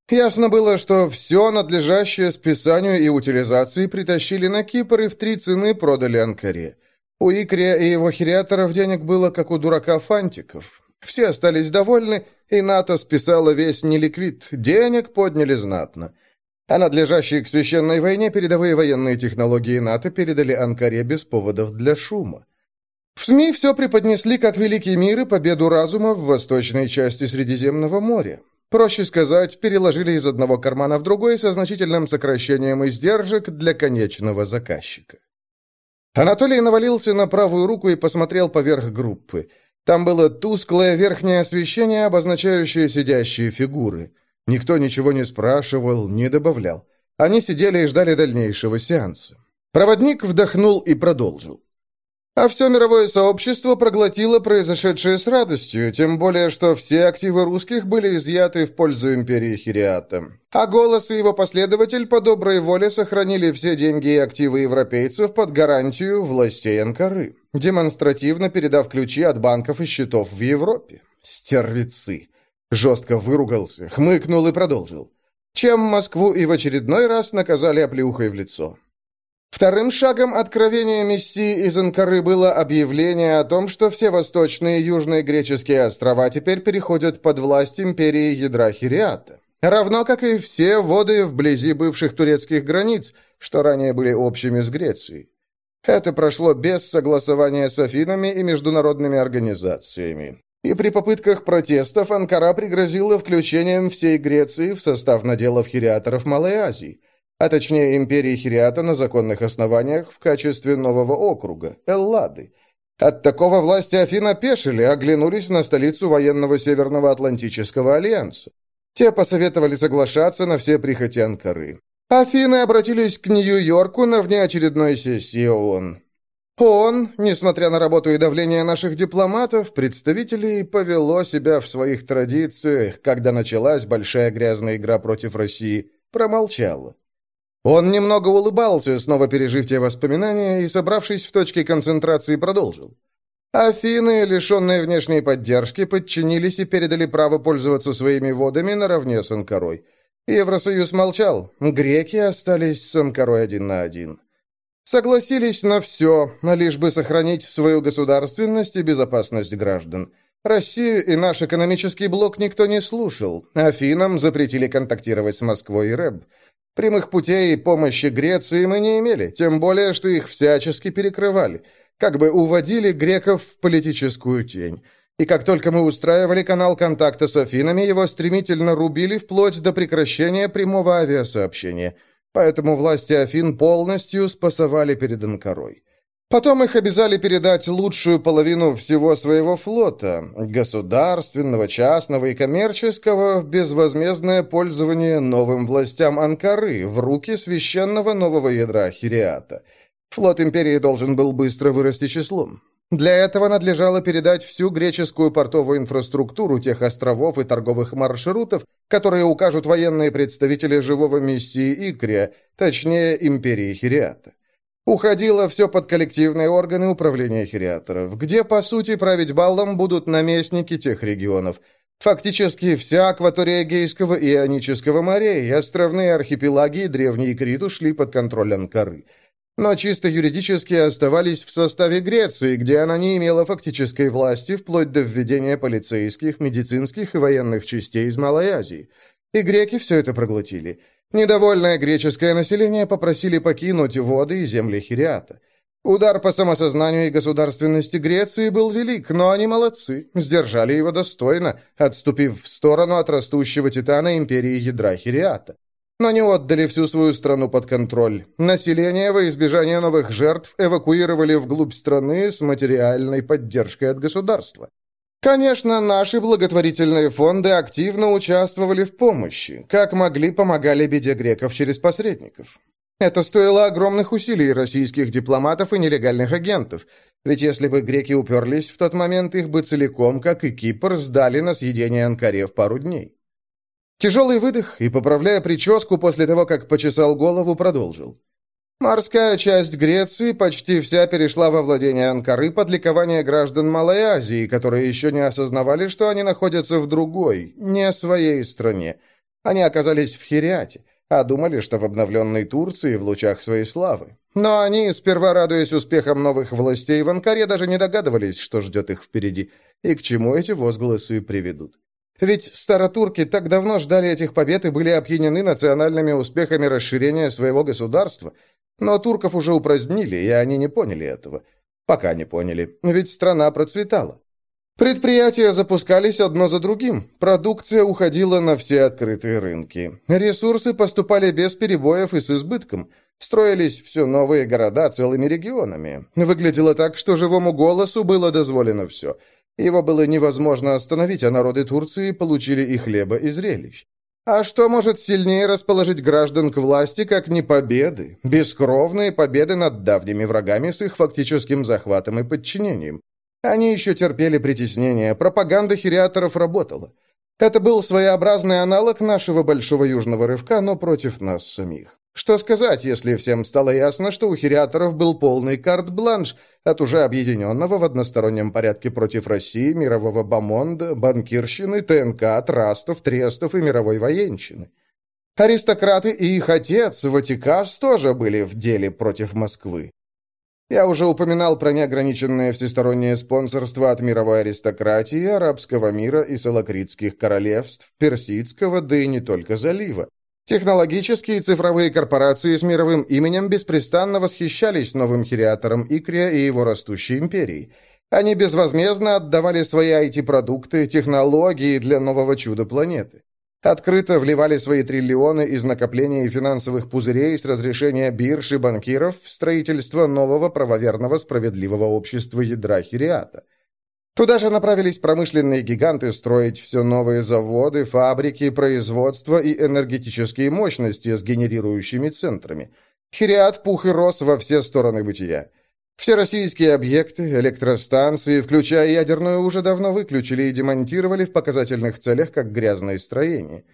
Ясно было, что все надлежащее списанию и утилизации притащили на Кипр и в три цены продали Анкаре. У Икрия и его хириаторов денег было, как у дурака фантиков. Все остались довольны, и НАТО списало весь неликвид, денег подняли знатно. А надлежащие к священной войне передовые военные технологии НАТО передали Анкаре без поводов для шума. В СМИ все преподнесли как великий мир и победу разума в восточной части Средиземного моря. Проще сказать, переложили из одного кармана в другой со значительным сокращением издержек для конечного заказчика. Анатолий навалился на правую руку и посмотрел поверх группы. Там было тусклое верхнее освещение, обозначающее сидящие фигуры. Никто ничего не спрашивал, не добавлял. Они сидели и ждали дальнейшего сеанса. Проводник вдохнул и продолжил. А все мировое сообщество проглотило произошедшее с радостью, тем более, что все активы русских были изъяты в пользу империи Хириата. А голос и его последователь по доброй воле сохранили все деньги и активы европейцев под гарантию властей Анкары, демонстративно передав ключи от банков и счетов в Европе. Стервицы! Жестко выругался, хмыкнул и продолжил. Чем Москву и в очередной раз наказали оплеухой в лицо. Вторым шагом откровения Мессии из Анкары было объявление о том, что все восточные и южные греческие острова теперь переходят под власть империи ядра Хириата. Равно как и все воды вблизи бывших турецких границ, что ранее были общими с Грецией. Это прошло без согласования с Афинами и международными организациями. И при попытках протестов Анкара пригрозила включением всей Греции в состав наделов хириаторов Малой Азии – а точнее империи Хириата на законных основаниях в качестве нового округа – Эллады. От такого власти Афин опешили, оглянулись на столицу военного Северного Атлантического альянса. Те посоветовали соглашаться на все прихоти Анкары. Афины обратились к Нью-Йорку на внеочередной сессии ООН. ООН, несмотря на работу и давление наших дипломатов, представителей повело себя в своих традициях, когда началась большая грязная игра против России, промолчало. Он немного улыбался, снова пережив те воспоминания, и, собравшись в точке концентрации, продолжил. Афины, лишенные внешней поддержки, подчинились и передали право пользоваться своими водами наравне с Анкарой. Евросоюз молчал, греки остались с Анкарой один на один. Согласились на все, лишь бы сохранить свою государственность и безопасность граждан. Россию и наш экономический блок никто не слушал. Афинам запретили контактировать с Москвой и РЭБ. Прямых путей и помощи Греции мы не имели, тем более, что их всячески перекрывали, как бы уводили греков в политическую тень. И как только мы устраивали канал контакта с Афинами, его стремительно рубили вплоть до прекращения прямого авиасообщения. Поэтому власти Афин полностью спасовали перед Анкарой. Потом их обязали передать лучшую половину всего своего флота, государственного, частного и коммерческого, в безвозмездное пользование новым властям Анкары в руки священного нового ядра Хириата. Флот империи должен был быстро вырасти числом. Для этого надлежало передать всю греческую портовую инфраструктуру тех островов и торговых маршрутов, которые укажут военные представители живого миссии Икрия, точнее, империи Хириата. Уходило все под коллективные органы управления хириаторов, где, по сути, править баллом будут наместники тех регионов. Фактически вся акватория Эгейского и Ионического морей, островные архипелаги и Древний Крит ушли под контроль Анкары. Но чисто юридически оставались в составе Греции, где она не имела фактической власти вплоть до введения полицейских, медицинских и военных частей из Малой Азии. И греки все это проглотили – Недовольное греческое население попросили покинуть воды и земли Хириата. Удар по самосознанию и государственности Греции был велик, но они молодцы, сдержали его достойно, отступив в сторону от растущего титана империи ядра Хириата. Но не отдали всю свою страну под контроль. Население во избежание новых жертв эвакуировали вглубь страны с материальной поддержкой от государства. Конечно, наши благотворительные фонды активно участвовали в помощи, как могли помогали беде греков через посредников. Это стоило огромных усилий российских дипломатов и нелегальных агентов, ведь если бы греки уперлись в тот момент, их бы целиком, как и Кипр, сдали на съедение Анкаре в пару дней. Тяжелый выдох и, поправляя прическу после того, как почесал голову, продолжил. Морская часть Греции почти вся перешла во владение Анкары под ликование граждан Малой Азии, которые еще не осознавали, что они находятся в другой, не своей стране. Они оказались в Хириате, а думали, что в обновленной Турции в лучах своей славы. Но они, сперва радуясь успехам новых властей в Анкаре, даже не догадывались, что ждет их впереди, и к чему эти возгласы приведут. Ведь старотурки так давно ждали этих побед и были опьянены национальными успехами расширения своего государства – но турков уже упразднили, и они не поняли этого. Пока не поняли, ведь страна процветала. Предприятия запускались одно за другим, продукция уходила на все открытые рынки. Ресурсы поступали без перебоев и с избытком. Строились все новые города целыми регионами. Выглядело так, что живому голосу было дозволено все. Его было невозможно остановить, а народы Турции получили и хлеба, и зрелищ. А что может сильнее расположить граждан к власти, как не победы? Бескровные победы над давними врагами с их фактическим захватом и подчинением. Они еще терпели притеснение, пропаганда хириаторов работала. Это был своеобразный аналог нашего большого южного рывка, но против нас самих. Что сказать, если всем стало ясно, что у хириаторов был полный карт-бланш от уже объединенного в одностороннем порядке против России, мирового бомонда, банкирщины, ТНК, трастов, трестов и мировой военщины. Аристократы и их отец, Ватикас, тоже были в деле против Москвы. Я уже упоминал про неограниченное всестороннее спонсорство от мировой аристократии, арабского мира и салакритских королевств, персидского, да и не только залива. Технологические цифровые корпорации с мировым именем беспрестанно восхищались новым хириатором Икрия и его растущей империей. Они безвозмездно отдавали свои IT-продукты, технологии для нового чуда планеты открыто вливали свои триллионы из накопления финансовых пузырей с разрешения бирж и банкиров в строительство нового правоверного справедливого общества ядра Хириата. Туда же направились промышленные гиганты строить все новые заводы, фабрики, производства и энергетические мощности с генерирующими центрами. Хириат пух и рос во все стороны бытия. Все российские объекты, электростанции, включая ядерную, уже давно выключили и демонтировали в показательных целях как грязное строение.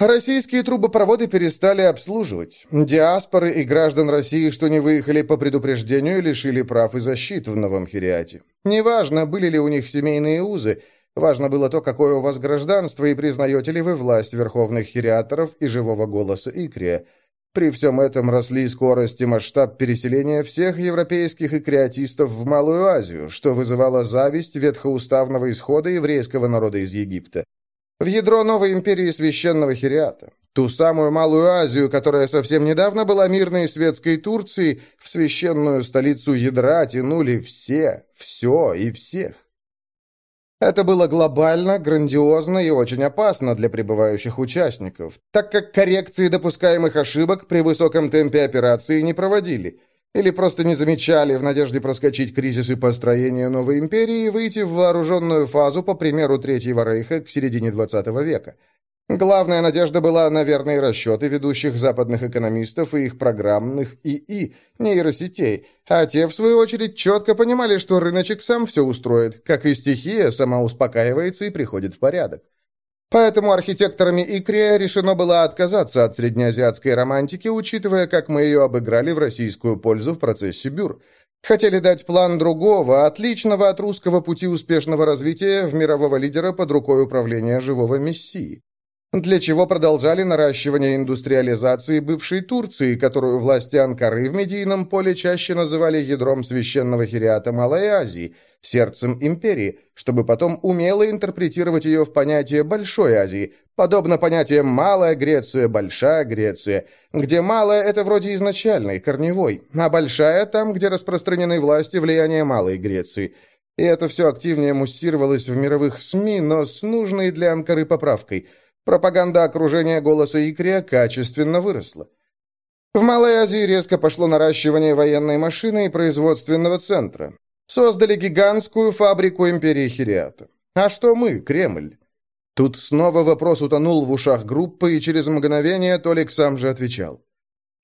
Российские трубопроводы перестали обслуживать. Диаспоры и граждан России, что не выехали по предупреждению, лишили прав и защит в Новом Хириате. Неважно, были ли у них семейные узы, важно было то, какое у вас гражданство и признаете ли вы власть верховных хириаторов и живого голоса Икрия – при всем этом росли скорость и масштаб переселения всех европейских и креатистов в Малую Азию, что вызывало зависть ветхоуставного исхода еврейского народа из Египта. В ядро новой империи священного Хириата, ту самую Малую Азию, которая совсем недавно была мирной светской Турцией, в священную столицу ядра тянули все, все и всех. Это было глобально, грандиозно и очень опасно для пребывающих участников, так как коррекции допускаемых ошибок при высоком темпе операции не проводили, или просто не замечали в надежде проскочить кризисы построения новой империи и выйти в вооруженную фазу по примеру Третьего Рейха к середине XX века – Главная надежда была на верные расчеты ведущих западных экономистов и их программных ИИ, нейросетей, а те, в свою очередь, четко понимали, что рыночек сам все устроит, как и стихия сама успокаивается и приходит в порядок. Поэтому архитекторами Икрия решено было отказаться от среднеазиатской романтики, учитывая, как мы ее обыграли в российскую пользу в процессе Бюр. Хотели дать план другого, отличного от русского пути успешного развития в мирового лидера под рукой управления живого мессии для чего продолжали наращивание индустриализации бывшей Турции, которую власти Анкары в медийном поле чаще называли ядром священного хириата Малой Азии, сердцем империи, чтобы потом умело интерпретировать ее в понятие Большой Азии, подобно понятиям Малая Греция, Большая Греция, где Малая – это вроде изначальной, корневой, а Большая – там, где распространены власти влияния Малой Греции – и это все активнее муссировалось в мировых СМИ, но с нужной для Анкары поправкой – Пропаганда окружения голоса Икрия качественно выросла. В Малой Азии резко пошло наращивание военной машины и производственного центра. Создали гигантскую фабрику империи Хириата. А что мы, Кремль? Тут снова вопрос утонул в ушах группы, и через мгновение Толик сам же отвечал.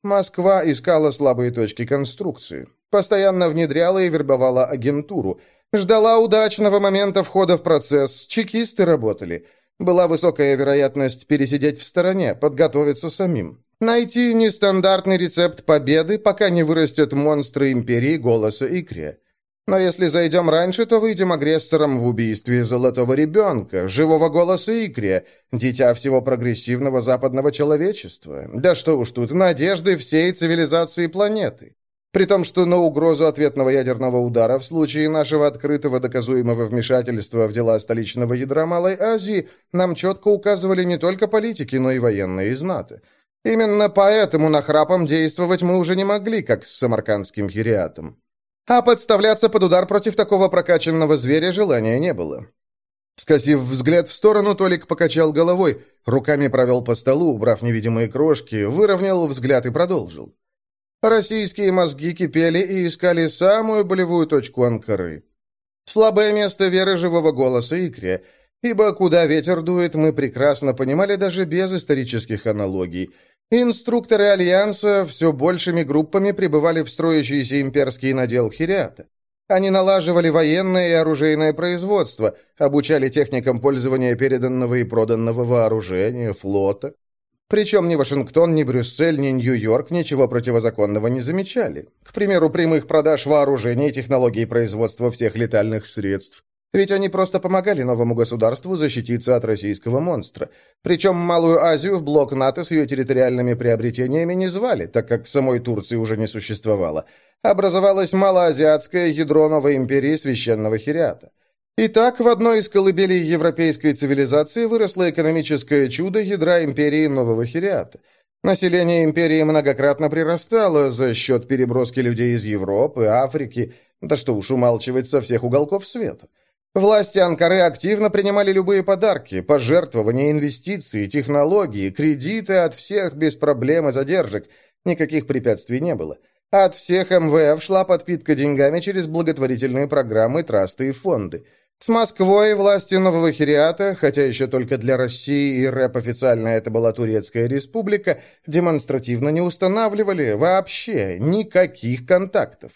Москва искала слабые точки конструкции. Постоянно внедряла и вербовала агентуру. Ждала удачного момента входа в процесс. Чекисты работали. Была высокая вероятность пересидеть в стороне, подготовиться самим. Найти нестандартный рецепт победы, пока не вырастет монстры империи голоса Икре. Но если зайдем раньше, то выйдем агрессором в убийстве золотого ребенка, живого голоса Икре, дитя всего прогрессивного западного человечества. Да что уж тут, надежды всей цивилизации планеты. При том, что на угрозу ответного ядерного удара в случае нашего открытого доказуемого вмешательства в дела столичного ядра Малой Азии нам четко указывали не только политики, но и военные знаты. Именно поэтому нахрапом действовать мы уже не могли, как с самаркандским хириатом. А подставляться под удар против такого прокачанного зверя желания не было. Скосив взгляд в сторону, Толик покачал головой, руками провел по столу, убрав невидимые крошки, выровнял взгляд и продолжил. Российские мозги кипели и искали самую болевую точку Анкары. Слабое место веры живого голоса Икре. ибо куда ветер дует, мы прекрасно понимали даже без исторических аналогий. Инструкторы Альянса все большими группами пребывали в строящийся имперский надел Хириата. Они налаживали военное и оружейное производство, обучали техникам пользования переданного и проданного вооружения, флота. Причем ни Вашингтон, ни Брюссель, ни Нью-Йорк ничего противозаконного не замечали. К примеру, прямых продаж вооружений и технологий производства всех летальных средств. Ведь они просто помогали новому государству защититься от российского монстра. Причем Малую Азию в блок НАТО с ее территориальными приобретениями не звали, так как самой Турции уже не существовало. Образовалось малоазиатское ядро новой империи священного Хириата. Итак, в одной из колыбелей европейской цивилизации выросло экономическое чудо ядра империи Нового Хириата. Население империи многократно прирастало за счет переброски людей из Европы, Африки, да что уж умалчивать со всех уголков света. Власти Анкары активно принимали любые подарки, пожертвования, инвестиции, технологии, кредиты от всех без проблем и задержек. Никаких препятствий не было. От всех МВФ шла подпитка деньгами через благотворительные программы, трасты и фонды. С Москвой власти Нового Хириата, хотя еще только для России и РЭП официально это была Турецкая Республика, демонстративно не устанавливали вообще никаких контактов.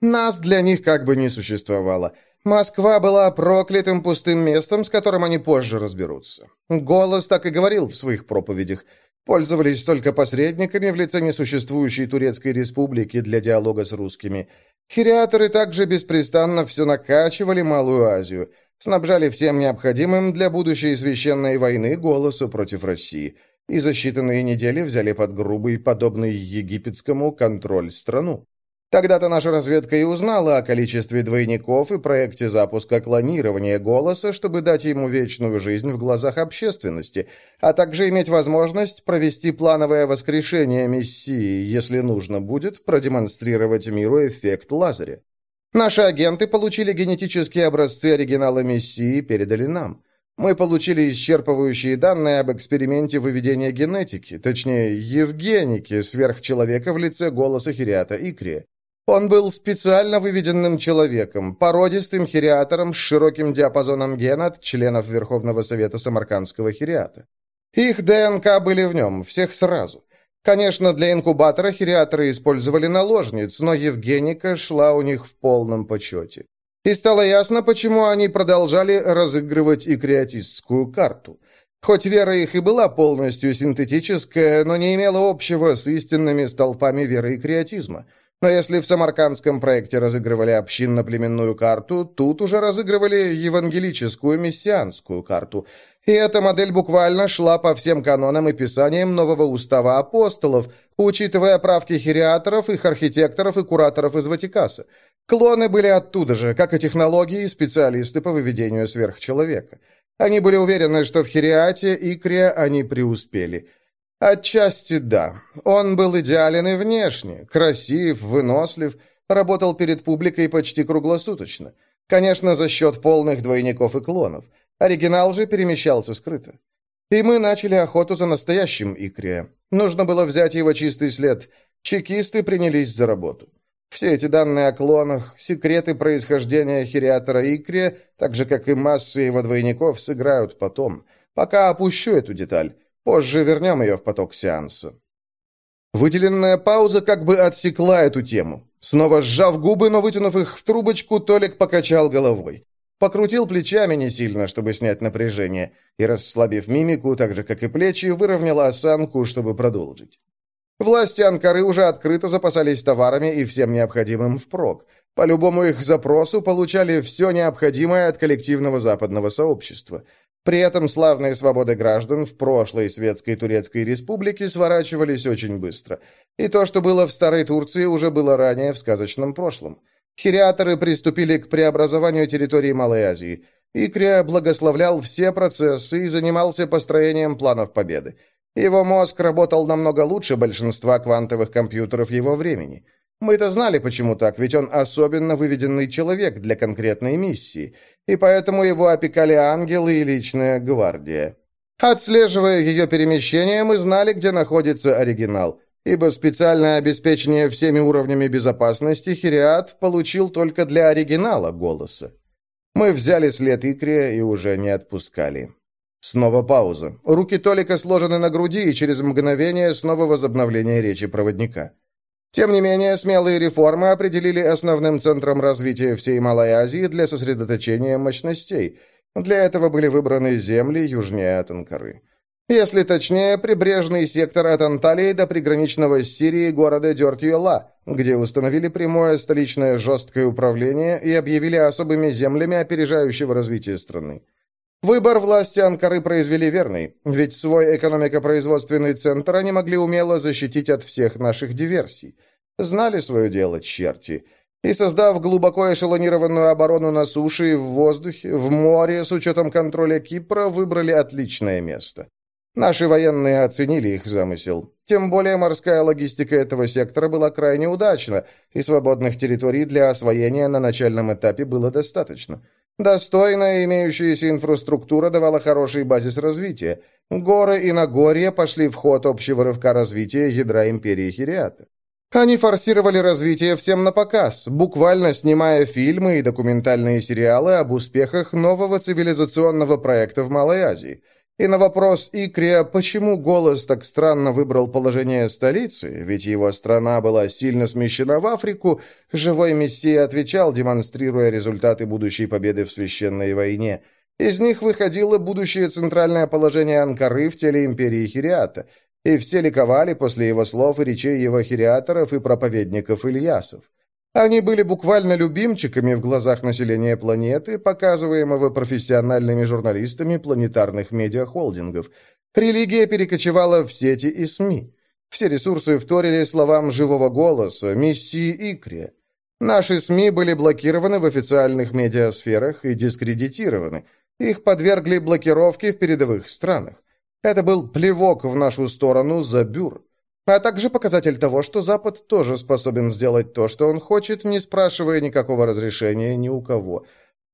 Нас для них как бы не существовало – Москва была проклятым пустым местом, с которым они позже разберутся. Голос так и говорил в своих проповедях. Пользовались только посредниками в лице несуществующей Турецкой республики для диалога с русскими. Хириаторы также беспрестанно все накачивали Малую Азию, снабжали всем необходимым для будущей священной войны голосу против России и за считанные недели взяли под грубый, подобный египетскому, контроль страну. Тогда-то наша разведка и узнала о количестве двойников и проекте запуска клонирования голоса, чтобы дать ему вечную жизнь в глазах общественности, а также иметь возможность провести плановое воскрешение Мессии, если нужно будет продемонстрировать миру эффект Лазаря. Наши агенты получили генетические образцы оригинала Мессии и передали нам. Мы получили исчерпывающие данные об эксперименте выведения генетики, точнее, Евгеники, сверхчеловека в лице голоса Хириата Икрия. Он был специально выведенным человеком, породистым хириатором с широким диапазоном ген от членов Верховного Совета Самаркандского хириата. Их ДНК были в нем, всех сразу. Конечно, для инкубатора хириаторы использовали наложниц, но Евгеника шла у них в полном почете. И стало ясно, почему они продолжали разыгрывать и креатистскую карту. Хоть вера их и была полностью синтетическая, но не имела общего с истинными столпами веры и креатизма – но если в самаркандском проекте разыгрывали общинно-племенную карту, тут уже разыгрывали евангелическую мессианскую карту. И эта модель буквально шла по всем канонам и писаниям нового устава апостолов, учитывая правки хириаторов, их архитекторов и кураторов из Ватикаса. Клоны были оттуда же, как и технологии и специалисты по выведению сверхчеловека. Они были уверены, что в Хириате и Крия они преуспели – Отчасти да. Он был идеален и внешне, красив, вынослив, работал перед публикой почти круглосуточно. Конечно, за счет полных двойников и клонов. Оригинал же перемещался скрыто. И мы начали охоту за настоящим Икре. Нужно было взять его чистый след. Чекисты принялись за работу. Все эти данные о клонах, секреты происхождения хириатора Икре, так же, как и массы его двойников, сыграют потом. Пока опущу эту деталь. Позже вернем ее в поток сеанса. Выделенная пауза как бы отсекла эту тему. Снова сжав губы, но вытянув их в трубочку, Толик покачал головой. Покрутил плечами не сильно, чтобы снять напряжение, и, расслабив мимику, так же, как и плечи, выровнял осанку, чтобы продолжить. Власти Анкары уже открыто запасались товарами и всем необходимым впрок. По любому их запросу получали все необходимое от коллективного западного сообщества. При этом славные свободы граждан в прошлой Светской Турецкой Республике сворачивались очень быстро. И то, что было в Старой Турции, уже было ранее в сказочном прошлом. Хириаторы приступили к преобразованию территории Малой Азии. Икрия благословлял все процессы и занимался построением планов победы. Его мозг работал намного лучше большинства квантовых компьютеров его времени – мы-то знали, почему так, ведь он особенно выведенный человек для конкретной миссии, и поэтому его опекали ангелы и личная гвардия. Отслеживая ее перемещение, мы знали, где находится оригинал, ибо специальное обеспечение всеми уровнями безопасности Хириат получил только для оригинала голоса. Мы взяли след Икрия и уже не отпускали. Снова пауза. Руки Толика сложены на груди, и через мгновение снова возобновление речи проводника. Тем не менее, смелые реформы определили основным центром развития всей Малой Азии для сосредоточения мощностей. Для этого были выбраны земли южнее от Анкары. Если точнее, прибрежный сектор от Анталии до приграничного с Сирией города Дёрт-Юла, где установили прямое столичное жесткое управление и объявили особыми землями опережающего развития страны. Выбор власти Анкары произвели верный, ведь свой экономико-производственный центр они могли умело защитить от всех наших диверсий. Знали свое дело, черти. И создав глубоко эшелонированную оборону на суше и в воздухе, в море, с учетом контроля Кипра, выбрали отличное место. Наши военные оценили их замысел. Тем более морская логистика этого сектора была крайне удачна, и свободных территорий для освоения на начальном этапе было достаточно. Достойная имеющаяся инфраструктура давала хороший базис развития. Горы и Нагорье пошли в ход общего рывка развития ядра империи Хириата. Они форсировали развитие всем на показ, буквально снимая фильмы и документальные сериалы об успехах нового цивилизационного проекта в Малой Азии – и на вопрос Икрия, почему голос так странно выбрал положение столицы, ведь его страна была сильно смещена в Африку, живой мессия отвечал, демонстрируя результаты будущей победы в священной войне. Из них выходило будущее центральное положение Анкары в теле империи Хириата, и все ликовали после его слов и речей его хириаторов и проповедников Ильясов. Они были буквально любимчиками в глазах населения планеты, показываемого профессиональными журналистами планетарных медиахолдингов. Религия перекочевала в сети и СМИ. Все ресурсы вторили словам живого голоса, мессии Икре. Наши СМИ были блокированы в официальных медиасферах и дискредитированы. Их подвергли блокировке в передовых странах. Это был плевок в нашу сторону за бюр а также показатель того, что Запад тоже способен сделать то, что он хочет, не спрашивая никакого разрешения ни у кого.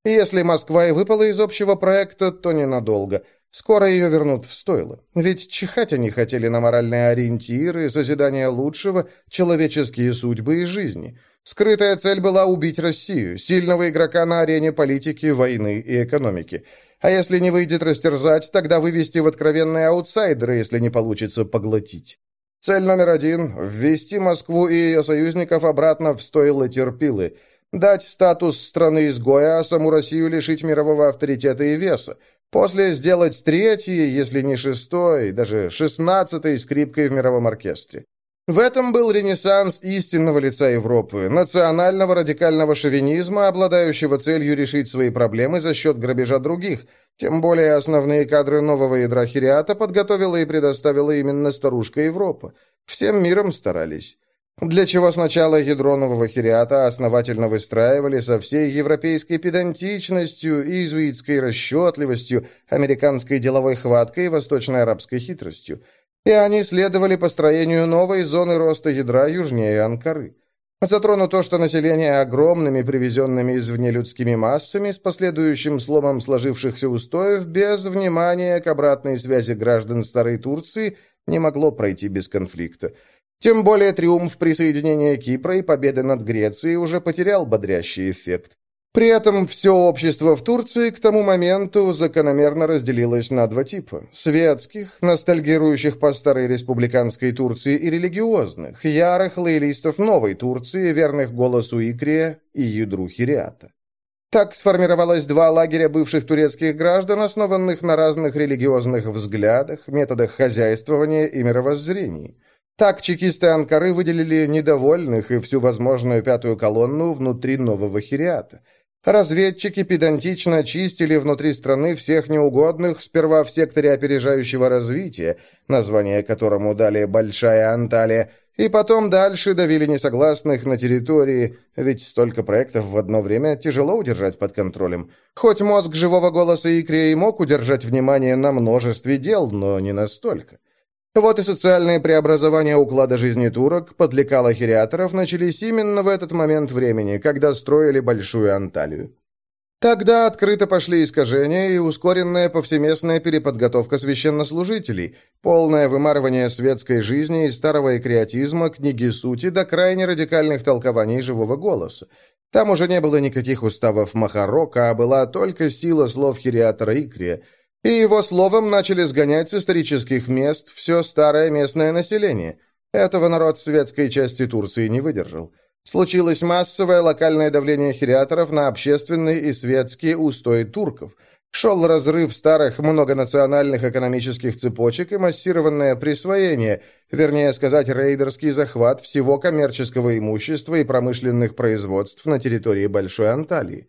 Если Москва и выпала из общего проекта, то ненадолго. Скоро ее вернут в стойло. Ведь чихать они хотели на моральные ориентиры, созидание лучшего, человеческие судьбы и жизни. Скрытая цель была убить Россию, сильного игрока на арене политики, войны и экономики. А если не выйдет растерзать, тогда вывести в откровенные аутсайдеры, если не получится поглотить. Цель номер один – ввести Москву и ее союзников обратно в стойло терпилы, дать статус страны-изгоя, а саму Россию лишить мирового авторитета и веса, после сделать третий, если не шестой, даже шестнадцатой скрипкой в мировом оркестре. В этом был ренессанс истинного лица Европы, национального радикального шовинизма, обладающего целью решить свои проблемы за счет грабежа других, тем более основные кадры нового ядра Хириата подготовила и предоставила именно старушка Европа. Всем миром старались. Для чего сначала ядро нового Хириата основательно выстраивали со всей европейской педантичностью, иезуитской расчетливостью, американской деловой хваткой и восточной арабской хитростью – и они следовали построению новой зоны роста ядра южнее Анкары. Затрону то, что население огромными привезенными извне людскими массами с последующим сломом сложившихся устоев без внимания к обратной связи граждан Старой Турции не могло пройти без конфликта. Тем более триумф присоединения Кипра и победы над Грецией уже потерял бодрящий эффект. При этом все общество в Турции к тому моменту закономерно разделилось на два типа – светских, ностальгирующих по старой республиканской Турции и религиозных, ярых лоялистов новой Турции, верных голосу Икрия и ядру Хириата. Так сформировалось два лагеря бывших турецких граждан, основанных на разных религиозных взглядах, методах хозяйствования и мировоззрении. Так чекисты Анкары выделили недовольных и всю возможную пятую колонну внутри нового Хириата – Разведчики педантично чистили внутри страны всех неугодных, сперва в секторе опережающего развития, название которому дали «Большая Анталия», и потом дальше давили несогласных на территории, ведь столько проектов в одно время тяжело удержать под контролем. Хоть мозг живого голоса Икрия и мог удержать внимание на множестве дел, но не настолько. Вот и социальные преобразования уклада жизни турок под лекала хириаторов начались именно в этот момент времени, когда строили Большую Анталию. Тогда открыто пошли искажения и ускоренная повсеместная переподготовка священнослужителей, полное вымарывание светской жизни из старого экреатизма, книги сути до крайне радикальных толкований живого голоса. Там уже не было никаких уставов Махарока, а была только сила слов Хириатора Икрия, и его словом начали сгонять с исторических мест все старое местное население. Этого народ светской части Турции не выдержал. Случилось массовое локальное давление хириаторов на общественные и светские устои турков. Шел разрыв старых многонациональных экономических цепочек и массированное присвоение, вернее сказать, рейдерский захват всего коммерческого имущества и промышленных производств на территории Большой Анталии.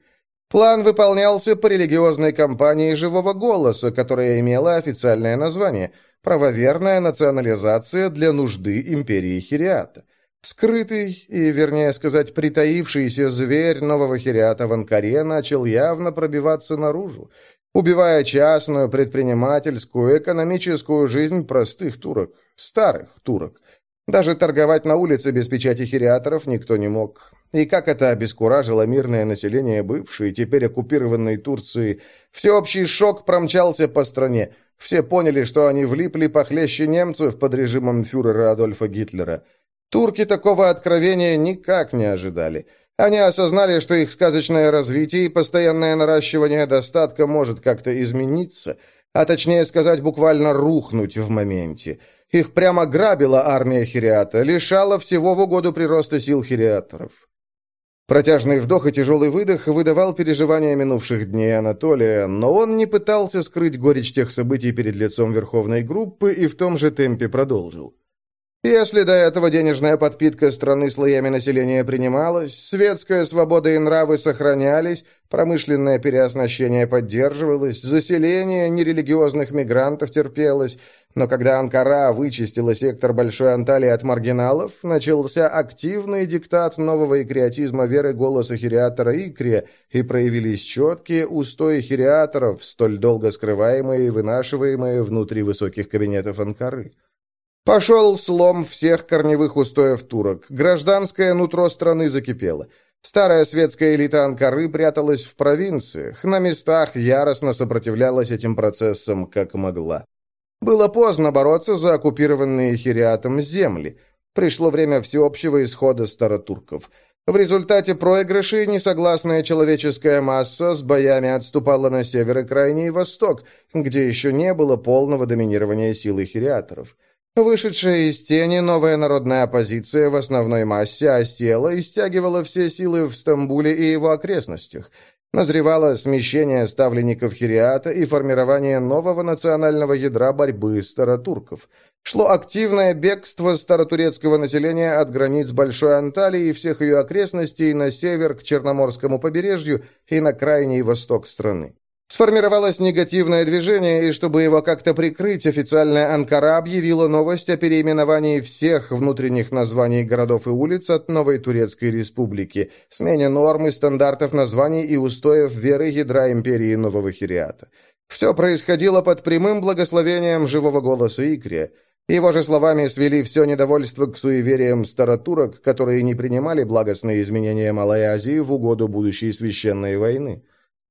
План выполнялся по религиозной кампании «Живого голоса», которая имела официальное название «Правоверная национализация для нужды империи Хириата». Скрытый и, вернее сказать, притаившийся зверь нового хириата в Анкаре начал явно пробиваться наружу, убивая частную, предпринимательскую, экономическую жизнь простых турок, старых турок. Даже торговать на улице без печати хириаторов никто не мог. И как это обескуражило мирное население бывшей, теперь оккупированной Турции, всеобщий шок промчался по стране. Все поняли, что они влипли похлеще немцев под режимом фюрера Адольфа Гитлера – Турки такого откровения никак не ожидали. Они осознали, что их сказочное развитие и постоянное наращивание достатка может как-то измениться, а точнее сказать, буквально рухнуть в моменте. Их прямо грабила армия Хириата, лишала всего в угоду прироста сил хириаторов. Протяжный вдох и тяжелый выдох выдавал переживания минувших дней Анатолия, но он не пытался скрыть горечь тех событий перед лицом Верховной группы и в том же темпе продолжил. Если до этого денежная подпитка страны слоями населения принималась, светская свобода и нравы сохранялись, промышленное переоснащение поддерживалось, заселение нерелигиозных мигрантов терпелось, но когда Анкара вычистила сектор Большой Анталии от маргиналов, начался активный диктат нового икриатизма веры голоса хириатора Икрия, и проявились четкие устои хириаторов, столь долго скрываемые и вынашиваемые внутри высоких кабинетов Анкары. Пошел слом всех корневых устоев турок. Гражданское нутро страны закипело. Старая светская элита Анкары пряталась в провинциях, на местах яростно сопротивлялась этим процессам, как могла. Было поздно бороться за оккупированные хириатом земли. Пришло время всеобщего исхода старотурков. В результате проигрышей несогласная человеческая масса с боями отступала на север и крайний восток, где еще не было полного доминирования силы хириаторов. Вышедшая из тени новая народная оппозиция в основной массе осела и стягивала все силы в Стамбуле и его окрестностях. Назревало смещение ставленников Хириата и формирование нового национального ядра борьбы старотурков. Шло активное бегство старотурецкого населения от границ Большой Анталии и всех ее окрестностей на север к Черноморскому побережью и на крайний восток страны. Сформировалось негативное движение, и чтобы его как-то прикрыть, официальная Анкара объявила новость о переименовании всех внутренних названий городов и улиц от новой Турецкой Республики, смене норм и стандартов названий и устоев веры ядра империи Нового Хириата. Все происходило под прямым благословением живого голоса Икрия. Его же словами свели все недовольство к суевериям старотурок, которые не принимали благостные изменения Малой Азии в угоду будущей священной войны.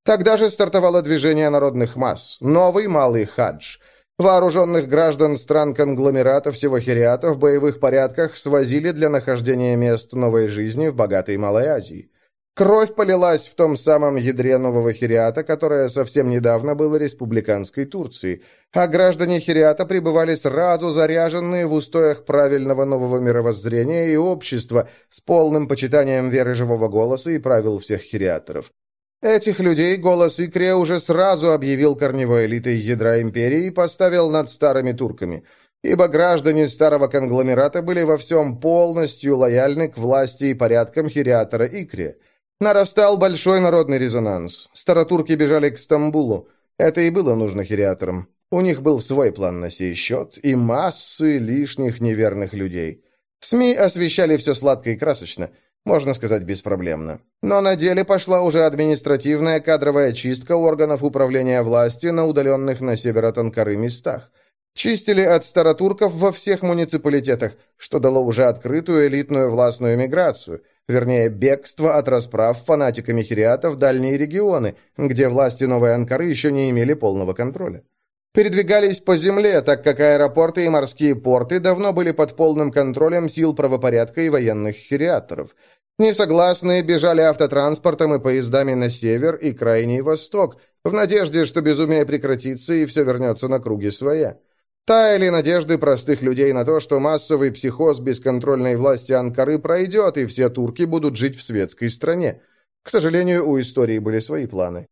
Тогда же стартовало движение народных масс, новый малый хадж. Вооруженных граждан стран-конгломерата всего хириата в боевых порядках свозили для нахождения мест новой жизни в богатой Малой Азии. Кровь полилась в том самом ядре нового хириата, которое совсем недавно было республиканской Турцией, а граждане хириата пребывали сразу заряженные в устоях правильного нового мировоззрения и общества с полным почитанием веры живого голоса и правил всех хириаторов. Этих людей голос Икре уже сразу объявил корневой элитой ядра империи и поставил над старыми турками, ибо граждане старого конгломерата были во всем полностью лояльны к власти и порядкам хириатора Икре. Нарастал большой народный резонанс. Старотурки бежали к Стамбулу. Это и было нужно хириаторам. У них был свой план на сей счет и массы лишних неверных людей. СМИ освещали все сладко и красочно – можно сказать, беспроблемно. Но на деле пошла уже административная кадровая чистка органов управления власти на удаленных на север от Анкары местах. Чистили от старотурков во всех муниципалитетах, что дало уже открытую элитную властную миграцию. вернее, бегство от расправ фанатиками хириата в дальние регионы, где власти Новой Анкары еще не имели полного контроля. Передвигались по земле, так как аэропорты и морские порты давно были под полным контролем сил правопорядка и военных хириаторов. Несогласные бежали автотранспортом и поездами на север и крайний восток, в надежде, что безумие прекратится и все вернется на круги своя. Таяли надежды простых людей на то, что массовый психоз бесконтрольной власти Анкары пройдет, и все турки будут жить в светской стране. К сожалению, у истории были свои планы.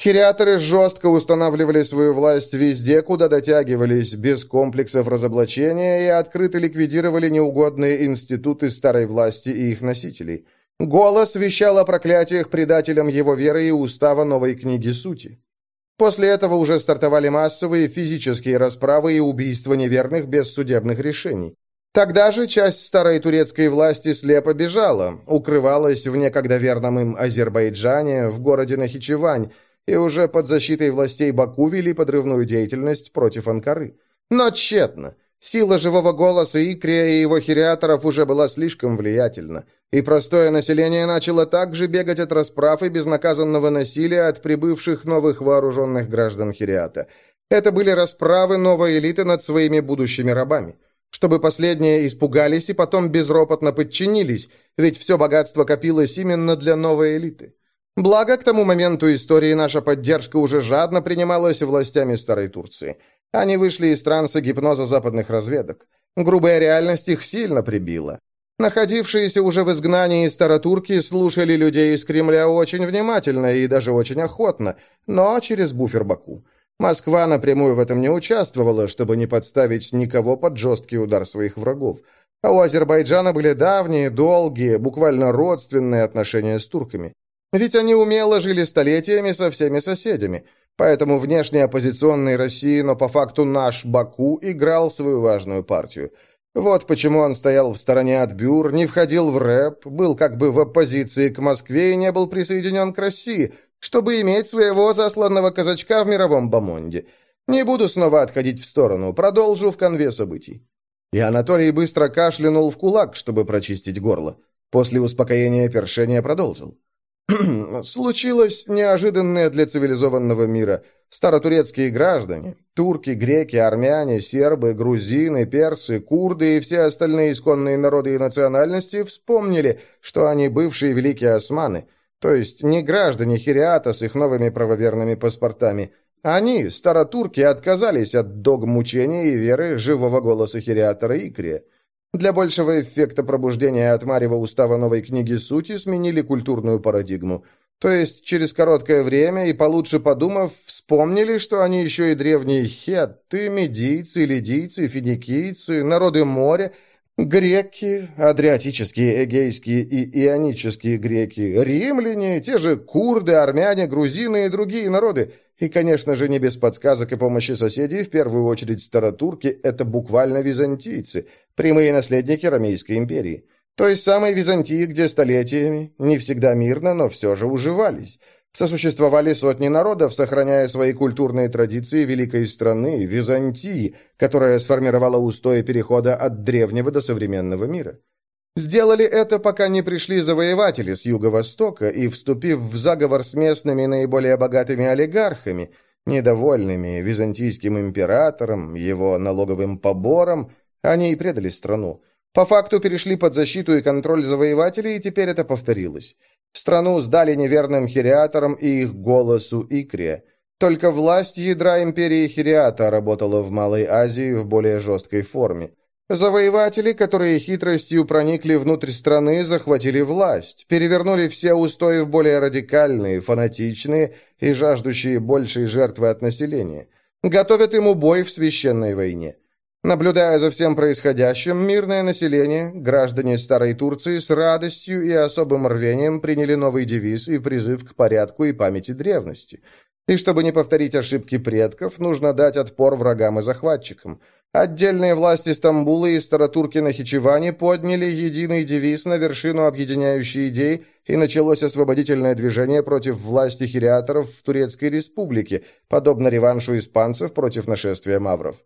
Хириаторы жестко устанавливали свою власть везде, куда дотягивались, без комплексов разоблачения, и открыто ликвидировали неугодные институты старой власти и их носителей. Голос вещал о проклятиях предателям его веры и устава новой книги сути. После этого уже стартовали массовые физические расправы и убийства неверных без судебных решений. Тогда же часть старой турецкой власти слепо бежала, укрывалась в некогда верном им Азербайджане, в городе Нахичевань, и уже под защитой властей Баку вели подрывную деятельность против Анкары. Но тщетно. Сила живого голоса Икрия и его хириаторов уже была слишком влиятельна, и простое население начало также бегать от расправ и безнаказанного насилия от прибывших новых вооруженных граждан Хириата. Это были расправы новой элиты над своими будущими рабами. Чтобы последние испугались и потом безропотно подчинились, ведь все богатство копилось именно для новой элиты. Благо, к тому моменту истории наша поддержка уже жадно принималась властями Старой Турции – они вышли из транса гипноза западных разведок. Грубая реальность их сильно прибила. Находившиеся уже в изгнании старотурки слушали людей из Кремля очень внимательно и даже очень охотно, но через буфер Баку. Москва напрямую в этом не участвовала, чтобы не подставить никого под жесткий удар своих врагов. А у Азербайджана были давние, долгие, буквально родственные отношения с турками. Ведь они умело жили столетиями со всеми соседями – Поэтому внешне оппозиционной России, но по факту наш Баку играл свою важную партию. Вот почему он стоял в стороне от Бюр, не входил в рэп, был как бы в оппозиции к Москве и не был присоединен к России, чтобы иметь своего засланного казачка в мировом бомонде. Не буду снова отходить в сторону, продолжу в конве событий. И Анатолий быстро кашлянул в кулак, чтобы прочистить горло. После успокоения першения продолжил. Случилось неожиданное для цивилизованного мира. Старотурецкие граждане, турки, греки, армяне, сербы, грузины, персы, курды и все остальные исконные народы и национальности вспомнили, что они бывшие великие османы, то есть не граждане Хириата с их новыми правоверными паспортами. Они, старотурки, отказались от догм мучения и веры живого голоса Хириатора Икрия. Для большего эффекта пробуждения от Марева устава новой книги сути сменили культурную парадигму. То есть через короткое время и получше подумав, вспомнили, что они еще и древние хетты, медийцы, лидийцы, финикийцы, народы моря, греки, адриатические, эгейские и ионические греки, римляне, те же курды, армяне, грузины и другие народы – и, конечно же, не без подсказок и помощи соседей, в первую очередь старотурки, это буквально византийцы, прямые наследники Ромейской империи. Той самой Византии, где столетиями, не всегда мирно, но все же уживались. Сосуществовали сотни народов, сохраняя свои культурные традиции великой страны, Византии, которая сформировала устои перехода от древнего до современного мира. Сделали это, пока не пришли завоеватели с юго-востока и, вступив в заговор с местными наиболее богатыми олигархами, недовольными византийским императором, его налоговым побором, они и предали страну. По факту перешли под защиту и контроль завоевателей, и теперь это повторилось. Страну сдали неверным хириаторам и их голосу Икре. Только власть ядра империи Хириата работала в Малой Азии в более жесткой форме. Завоеватели, которые хитростью проникли внутрь страны, захватили власть, перевернули все устои в более радикальные, фанатичные и жаждущие большей жертвы от населения. Готовят ему бой в священной войне. Наблюдая за всем происходящим, мирное население, граждане Старой Турции с радостью и особым рвением приняли новый девиз и призыв к порядку и памяти древности. И чтобы не повторить ошибки предков, нужно дать отпор врагам и захватчикам – Отдельные власти Стамбула и старотурки на Хичеване подняли единый девиз на вершину объединяющей идей, и началось освободительное движение против власти хириаторов в Турецкой республике, подобно реваншу испанцев против нашествия мавров.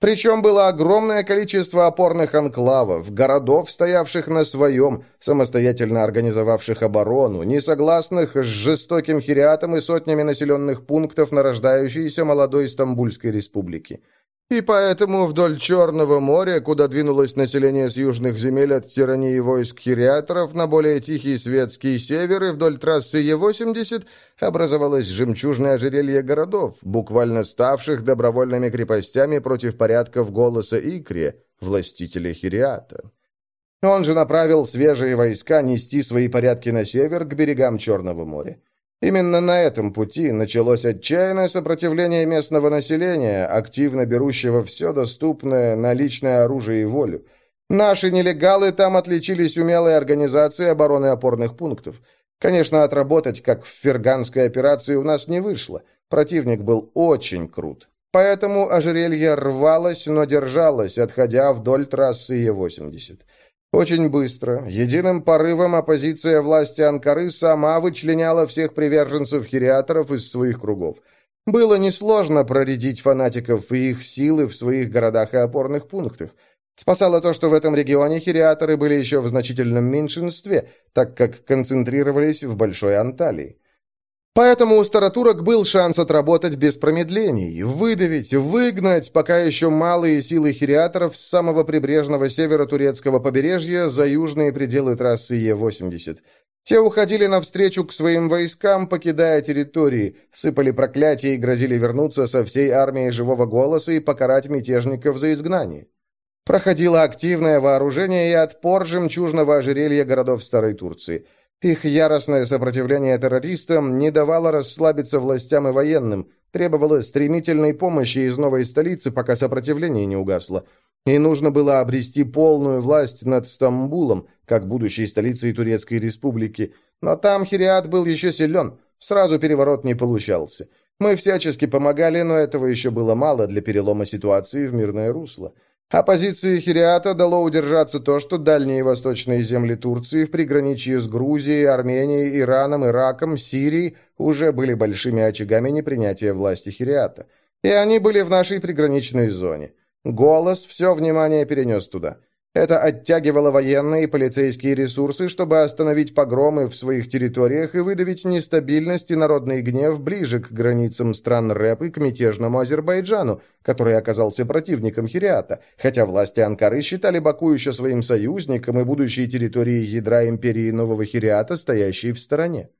Причем было огромное количество опорных анклавов, городов, стоявших на своем, самостоятельно организовавших оборону, несогласных с жестоким хириатом и сотнями населенных пунктов нарождающейся молодой Стамбульской республики. И поэтому вдоль Черного моря, куда двинулось население с южных земель от тирании войск хириаторов на более тихий светский север и вдоль трассы Е-80, образовалось жемчужное ожерелье городов, буквально ставших добровольными крепостями против порядков голоса Икре, властителя хириата. Он же направил свежие войска нести свои порядки на север к берегам Черного моря. Именно на этом пути началось отчаянное сопротивление местного населения, активно берущего все доступное на личное оружие и волю. Наши нелегалы там отличились умелой организацией обороны опорных пунктов. Конечно, отработать, как в ферганской операции, у нас не вышло. Противник был очень крут. Поэтому ожерелье рвалось, но держалось, отходя вдоль трассы Е-80. Очень быстро, единым порывом оппозиция власти Анкары сама вычленяла всех приверженцев хириаторов из своих кругов. Было несложно проредить фанатиков и их силы в своих городах и опорных пунктах. Спасало то, что в этом регионе хириаторы были еще в значительном меньшинстве, так как концентрировались в Большой Анталии. Поэтому у старотурок был шанс отработать без промедлений, выдавить, выгнать пока еще малые силы хириаторов с самого прибрежного севера турецкого побережья за южные пределы трассы Е-80. Те уходили навстречу к своим войскам, покидая территории, сыпали проклятия и грозили вернуться со всей армией живого голоса и покарать мятежников за изгнание. Проходило активное вооружение и отпор жемчужного ожерелья городов Старой Турции – их яростное сопротивление террористам не давало расслабиться властям и военным, требовало стремительной помощи из новой столицы, пока сопротивление не угасло. И нужно было обрести полную власть над Стамбулом, как будущей столицей Турецкой республики. Но там Хириат был еще силен, сразу переворот не получался. Мы всячески помогали, но этого еще было мало для перелома ситуации в мирное русло. Оппозиции Хириата дало удержаться то, что дальние восточные земли Турции в приграничье с Грузией, Арменией, Ираном, Ираком, Сирией уже были большими очагами непринятия власти Хириата. И они были в нашей приграничной зоне. Голос все внимание перенес туда. Это оттягивало военные и полицейские ресурсы, чтобы остановить погромы в своих территориях и выдавить нестабильность и народный гнев ближе к границам стран РЭП и к мятежному Азербайджану, который оказался противником Хириата, хотя власти Анкары считали Баку еще своим союзником и будущей территорией ядра империи Нового Хириата, стоящей в стороне.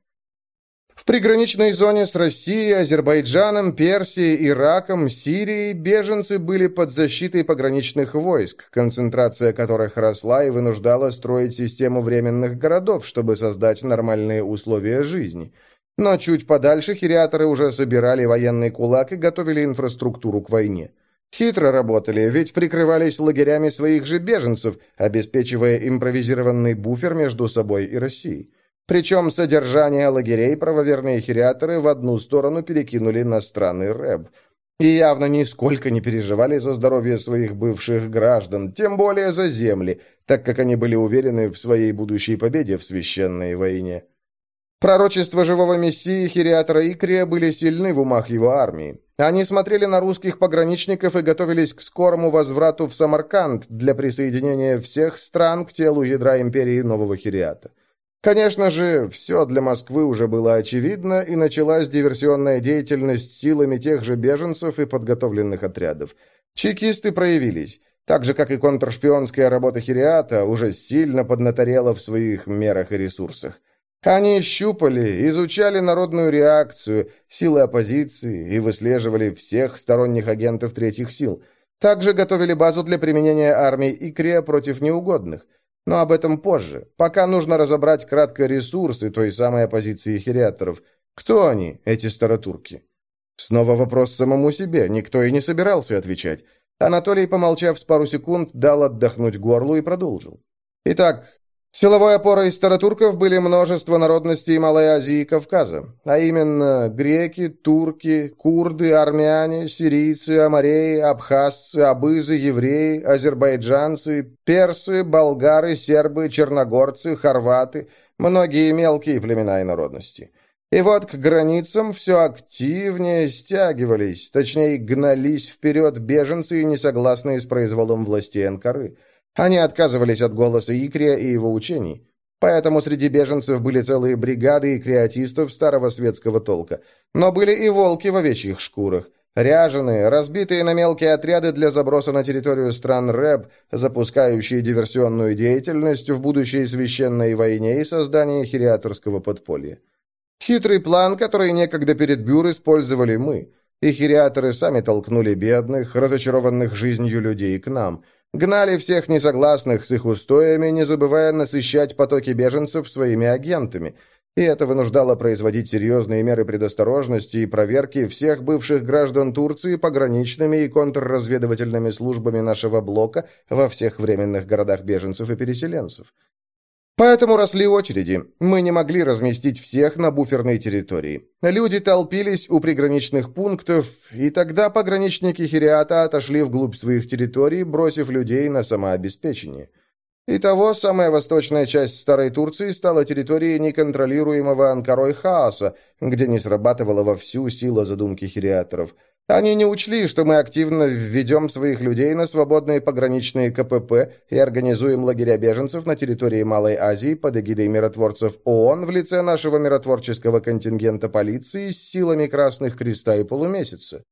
В приграничной зоне с Россией, Азербайджаном, Персией, Ираком, Сирией беженцы были под защитой пограничных войск, концентрация которых росла и вынуждала строить систему временных городов, чтобы создать нормальные условия жизни. Но чуть подальше хириаторы уже собирали военный кулак и готовили инфраструктуру к войне. Хитро работали, ведь прикрывались лагерями своих же беженцев, обеспечивая импровизированный буфер между собой и Россией. Причем содержание лагерей правоверные хириаторы в одну сторону перекинули на страны РЭБ. И явно нисколько не переживали за здоровье своих бывших граждан, тем более за земли, так как они были уверены в своей будущей победе в священной войне. Пророчества живого мессии Хириатора Икрия были сильны в умах его армии. Они смотрели на русских пограничников и готовились к скорому возврату в Самарканд для присоединения всех стран к телу ядра империи Нового Хириата. Конечно же, все для Москвы уже было очевидно, и началась диверсионная деятельность силами тех же беженцев и подготовленных отрядов. Чекисты проявились. Так же, как и контршпионская работа Хириата, уже сильно поднаторела в своих мерах и ресурсах. Они щупали, изучали народную реакцию, силы оппозиции и выслеживали всех сторонних агентов третьих сил. Также готовили базу для применения армии Икрия против неугодных – но об этом позже. Пока нужно разобрать кратко ресурсы той самой оппозиции хириаторов. Кто они, эти старотурки? Снова вопрос самому себе, никто и не собирался отвечать. Анатолий, помолчав с пару секунд, дал отдохнуть горлу и продолжил. Итак, Силовой опорой старотурков были множество народностей Малой Азии и Кавказа, а именно греки, турки, курды, армяне, сирийцы, амареи, абхазцы, абызы, евреи, азербайджанцы, персы, болгары, сербы, черногорцы, хорваты, многие мелкие племена и народности. И вот к границам все активнее стягивались, точнее, гнались вперед беженцы, несогласные с произволом властей Анкары. Они отказывались от голоса Икрия и его учений. Поэтому среди беженцев были целые бригады и креатистов старого светского толка. Но были и волки в овечьих шкурах. Ряженые, разбитые на мелкие отряды для заброса на территорию стран РЭБ, запускающие диверсионную деятельность в будущей священной войне и создании хириаторского подполья. Хитрый план, который некогда перед Бюр использовали мы. И хириаторы сами толкнули бедных, разочарованных жизнью людей к нам. Гнали всех несогласных с их устоями, не забывая насыщать потоки беженцев своими агентами. И это вынуждало производить серьезные меры предосторожности и проверки всех бывших граждан Турции пограничными и контрразведывательными службами нашего блока во всех временных городах беженцев и переселенцев. Поэтому росли очереди. Мы не могли разместить всех на буферной территории. Люди толпились у приграничных пунктов, и тогда пограничники Хириата отошли вглубь своих территорий, бросив людей на самообеспечение. Итого, самая восточная часть Старой Турции стала территорией неконтролируемого Анкарой хаоса, где не срабатывала вовсю сила задумки хириаторов – они не учли, что мы активно введем своих людей на свободные пограничные КПП и организуем лагеря беженцев на территории Малой Азии под эгидой миротворцев ООН в лице нашего миротворческого контингента полиции с силами Красных Креста и Полумесяца.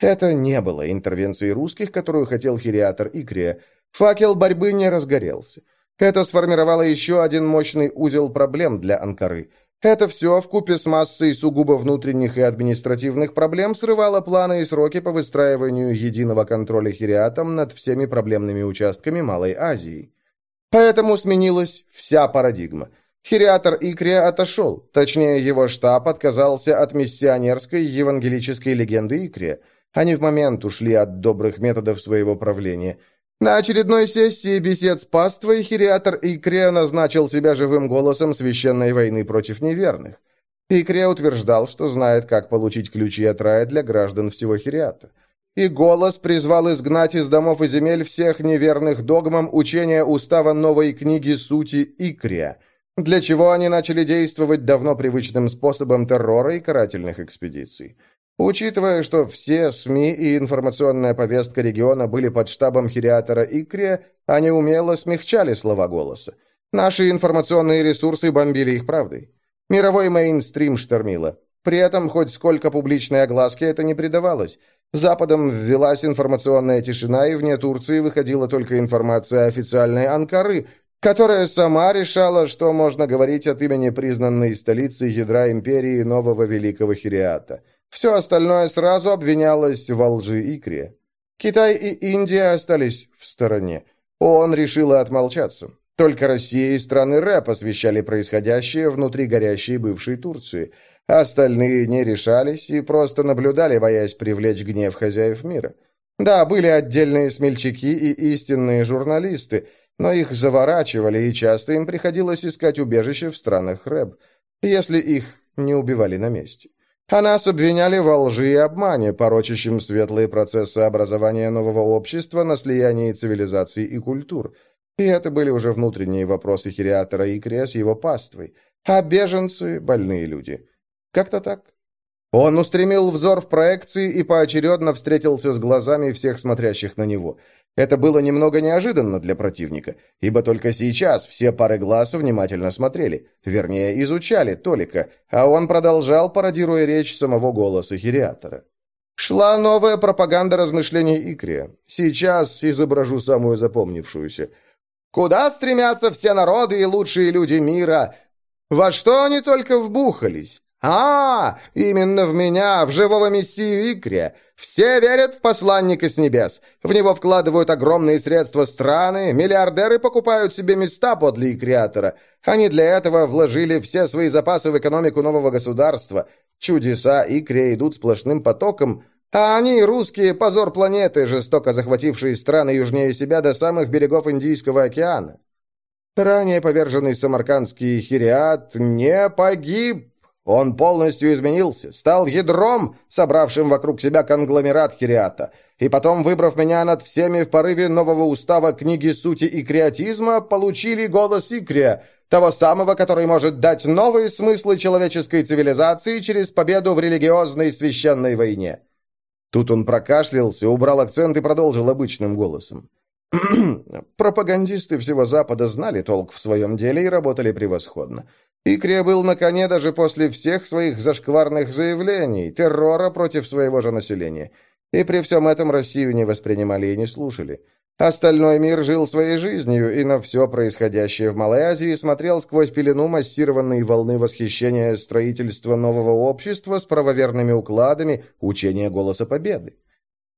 Это не было интервенцией русских, которую хотел хириатор Икрия. Факел борьбы не разгорелся. Это сформировало еще один мощный узел проблем для Анкары – это все, вкупе с массой сугубо внутренних и административных проблем, срывало планы и сроки по выстраиванию единого контроля Хириатом над всеми проблемными участками Малой Азии. Поэтому сменилась вся парадигма. Хириатор Икрия отошел, точнее, его штаб отказался от миссионерской евангелической легенды Икрия. Они в момент ушли от добрых методов своего правления – на очередной сессии бесед с паствой Хириатор Икре назначил себя живым голосом священной войны против неверных. Икре утверждал, что знает, как получить ключи от рая для граждан всего Хириата. И голос призвал изгнать из домов и земель всех неверных догмам учения устава новой книги сути Икрия, для чего они начали действовать давно привычным способом террора и карательных экспедиций. Учитывая, что все СМИ и информационная повестка региона были под штабом Хириатора Икрия, они умело смягчали слова голоса. Наши информационные ресурсы бомбили их правдой. Мировой мейнстрим штормило. При этом хоть сколько публичной огласки это не придавалось. Западом ввелась информационная тишина, и вне Турции выходила только информация официальной Анкары, которая сама решала, что можно говорить от имени признанной столицы ядра империи нового великого Хириата – все остальное сразу обвинялось во лжи Икре. Китай и Индия остались в стороне. Он решил отмолчаться. Только Россия и страны РЭП освещали происходящее внутри горящей бывшей Турции. Остальные не решались и просто наблюдали, боясь привлечь гнев хозяев мира. Да, были отдельные смельчаки и истинные журналисты, но их заворачивали, и часто им приходилось искать убежище в странах РЭБ, если их не убивали на месте. А нас обвиняли во лжи и обмане, порочащим светлые процессы образования нового общества на слиянии цивилизаций и культур. И это были уже внутренние вопросы Хириатора и Крес его паствой. А беженцы – больные люди. Как-то так. Он устремил взор в проекции и поочередно встретился с глазами всех смотрящих на него – это было немного неожиданно для противника, ибо только сейчас все пары глаз внимательно смотрели, вернее, изучали Толика, а он продолжал, пародируя речь самого голоса Хириатора. Шла новая пропаганда размышлений Икрия. Сейчас изображу самую запомнившуюся. «Куда стремятся все народы и лучшие люди мира? Во что они только вбухались? А, именно в меня, в живого мессию Икрия. Все верят в посланника с небес. В него вкладывают огромные средства страны, миллиардеры покупают себе места подле Икриатора. Они для этого вложили все свои запасы в экономику нового государства. Чудеса Икрия идут сплошным потоком, а они, русские, позор планеты, жестоко захватившие страны южнее себя до самых берегов Индийского океана. Ранее поверженный самаркандский хириат не погиб, он полностью изменился, стал ядром, собравшим вокруг себя конгломерат Хириата, и потом, выбрав меня над всеми в порыве нового устава книги сути и креатизма, получили голос Икрия, того самого, который может дать новые смыслы человеческой цивилизации через победу в религиозной священной войне». Тут он прокашлялся, убрал акцент и продолжил обычным голосом. Пропагандисты всего Запада знали толк в своем деле и работали превосходно. Икрия был на коне даже после всех своих зашкварных заявлений, террора против своего же населения. И при всем этом Россию не воспринимали и не слушали. Остальной мир жил своей жизнью и на все происходящее в Малой Азии смотрел сквозь пелену массированной волны восхищения строительства нового общества с правоверными укладами учения Голоса Победы.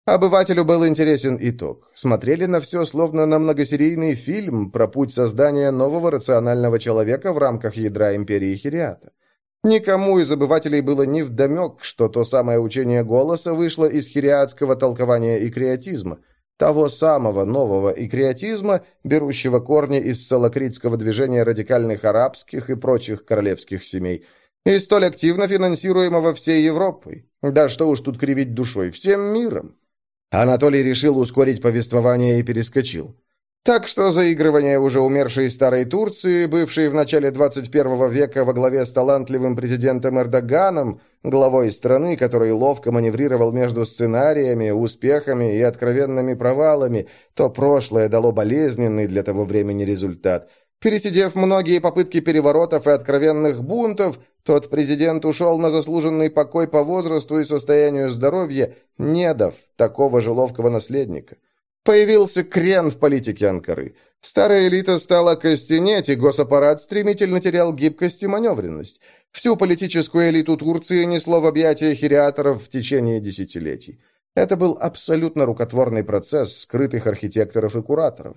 Обывателю был интересен итог. Смотрели на все, словно на многосерийный фильм про путь создания нового рационального человека в рамках ядра империи Хириата. Никому из обывателей было не вдомек, что то самое учение голоса вышло из хириатского толкования и креатизма – того самого нового и креатизма, берущего корни из салакритского движения радикальных арабских и прочих королевских семей, и столь активно финансируемого всей Европой. Да что уж тут кривить душой, всем миром. Анатолий решил ускорить повествование и перескочил. Так что заигрывание уже умершей старой Турции, бывшей в начале 21 века во главе с талантливым президентом Эрдоганом, главой страны, который ловко маневрировал между сценариями, успехами и откровенными провалами, то прошлое дало болезненный для того времени результат. Пересидев многие попытки переворотов и откровенных бунтов, тот президент ушел на заслуженный покой по возрасту и состоянию здоровья, не дав такого же ловкого наследника. Появился крен в политике Анкары. Старая элита стала костенеть, и госаппарат стремительно терял гибкость и маневренность. Всю политическую элиту Турции несло в объятия хириаторов в течение десятилетий. Это был абсолютно рукотворный процесс скрытых архитекторов и кураторов.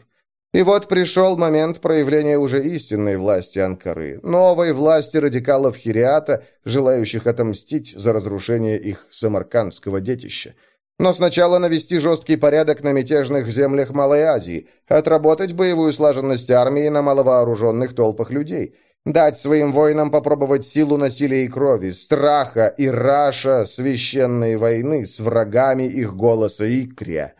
И вот пришел момент проявления уже истинной власти Анкары, новой власти радикалов Хириата, желающих отомстить за разрушение их самаркандского детища – но сначала навести жесткий порядок на мятежных землях Малой Азии, отработать боевую слаженность армии на маловооруженных толпах людей, дать своим воинам попробовать силу насилия и крови, страха и раша священной войны с врагами их голоса и кря.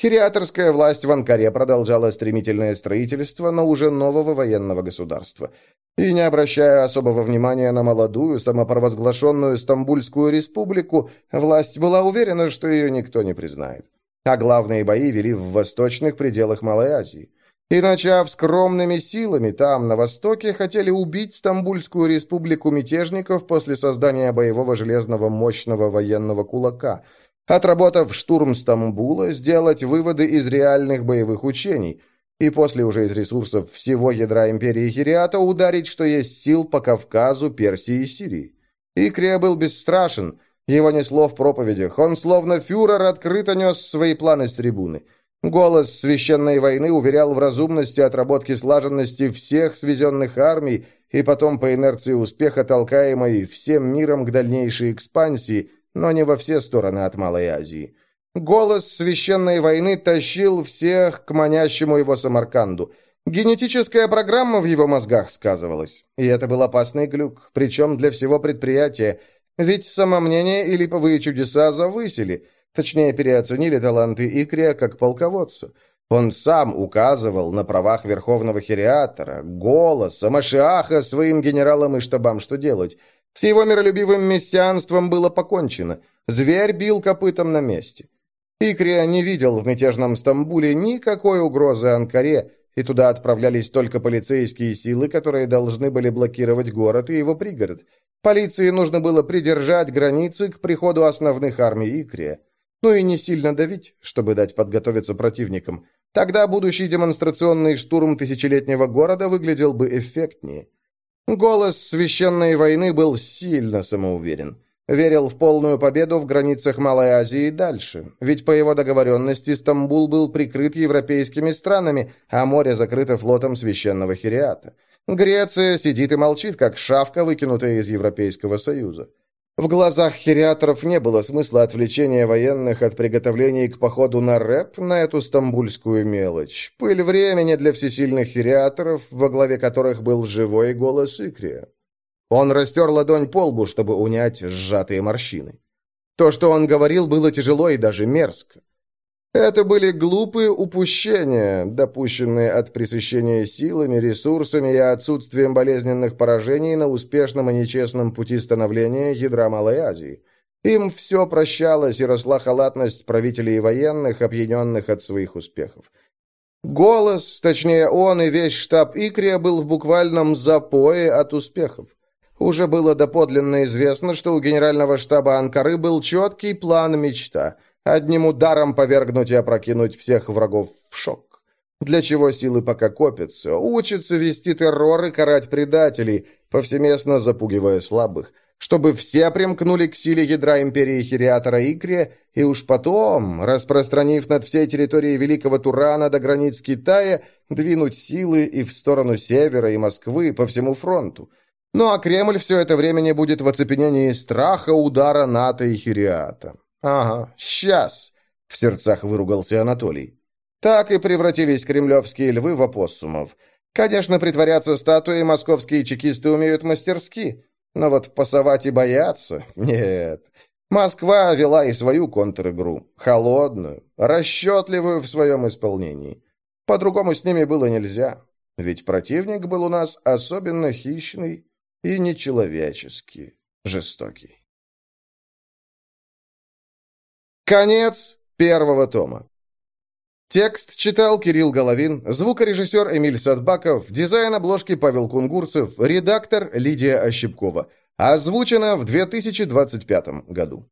Хириаторская власть в Анкаре продолжала стремительное строительство, но уже нового военного государства. И не обращая особого внимания на молодую, самопровозглашенную Стамбульскую республику, власть была уверена, что ее никто не признает. А главные бои вели в восточных пределах Малой Азии. И, начав скромными силами там, на востоке, хотели убить Стамбульскую республику мятежников после создания боевого железного мощного военного кулака – Отработав штурм Стамбула, сделать выводы из реальных боевых учений, и после уже из ресурсов всего ядра империи Хириата ударить, что есть сил по Кавказу, Персии и Сирии. Икрия был бесстрашен, его несло в проповедях, он словно фюрер открыто нес свои планы с трибуны. Голос священной войны уверял в разумности отработки слаженности всех свезенных армий и потом по инерции успеха толкаемой всем миром к дальнейшей экспансии – но не во все стороны от Малой Азии. Голос священной войны тащил всех к манящему его Самарканду. Генетическая программа в его мозгах сказывалась. И это был опасный глюк, причем для всего предприятия. Ведь самомнение и липовые чудеса завысили, точнее переоценили таланты Икрия как полководцу. Он сам указывал на правах верховного хириатора, голоса, Машиаха своим генералам и штабам, что делать – с его миролюбивым мессианством было покончено. Зверь бил копытом на месте. Икрия не видел в мятежном Стамбуле никакой угрозы Анкаре, и туда отправлялись только полицейские силы, которые должны были блокировать город и его пригород. Полиции нужно было придержать границы к приходу основных армий Икрия. Ну и не сильно давить, чтобы дать подготовиться противникам. Тогда будущий демонстрационный штурм тысячелетнего города выглядел бы эффектнее. Голос священной войны был сильно самоуверен. Верил в полную победу в границах Малой Азии и дальше. Ведь по его договоренности Стамбул был прикрыт европейскими странами, а море закрыто флотом священного Хириата. Греция сидит и молчит, как шавка, выкинутая из Европейского Союза. В глазах хириаторов не было смысла отвлечения военных от приготовлений к походу на рэп на эту стамбульскую мелочь. Пыль времени для всесильных хириаторов, во главе которых был живой голос Икрия. Он растер ладонь по лбу, чтобы унять сжатые морщины. То, что он говорил, было тяжело и даже мерзко. Это были глупые упущения, допущенные от пресыщения силами, ресурсами и отсутствием болезненных поражений на успешном и нечестном пути становления ядра Малой Азии. Им все прощалось и росла халатность правителей и военных, опьяненных от своих успехов. Голос, точнее он и весь штаб Икрия был в буквальном запое от успехов. Уже было доподлинно известно, что у генерального штаба Анкары был четкий план мечта – Одним ударом повергнуть и опрокинуть всех врагов в шок. Для чего силы пока копятся? Учатся вести террор и карать предателей, повсеместно запугивая слабых, чтобы все примкнули к силе ядра империи Хириатора Икрия, и уж потом, распространив над всей территорией Великого Турана до границ Китая, двинуть силы и в сторону севера и Москвы по всему фронту. Ну а Кремль все это время не будет в оцепенении страха удара НАТО и Хириата. «Ага, сейчас!» — в сердцах выругался Анатолий. Так и превратились кремлевские львы в опоссумов. Конечно, притворяться статуей московские чекисты умеют мастерски, но вот пасовать и бояться — нет. Москва вела и свою контр-игру, холодную, расчетливую в своем исполнении. По-другому с ними было нельзя, ведь противник был у нас особенно хищный и нечеловечески жестокий. Конец первого тома. Текст читал Кирилл Головин, звукорежиссер Эмиль Садбаков, дизайн обложки Павел Кунгурцев, редактор Лидия Ощепкова. Озвучено в 2025 году.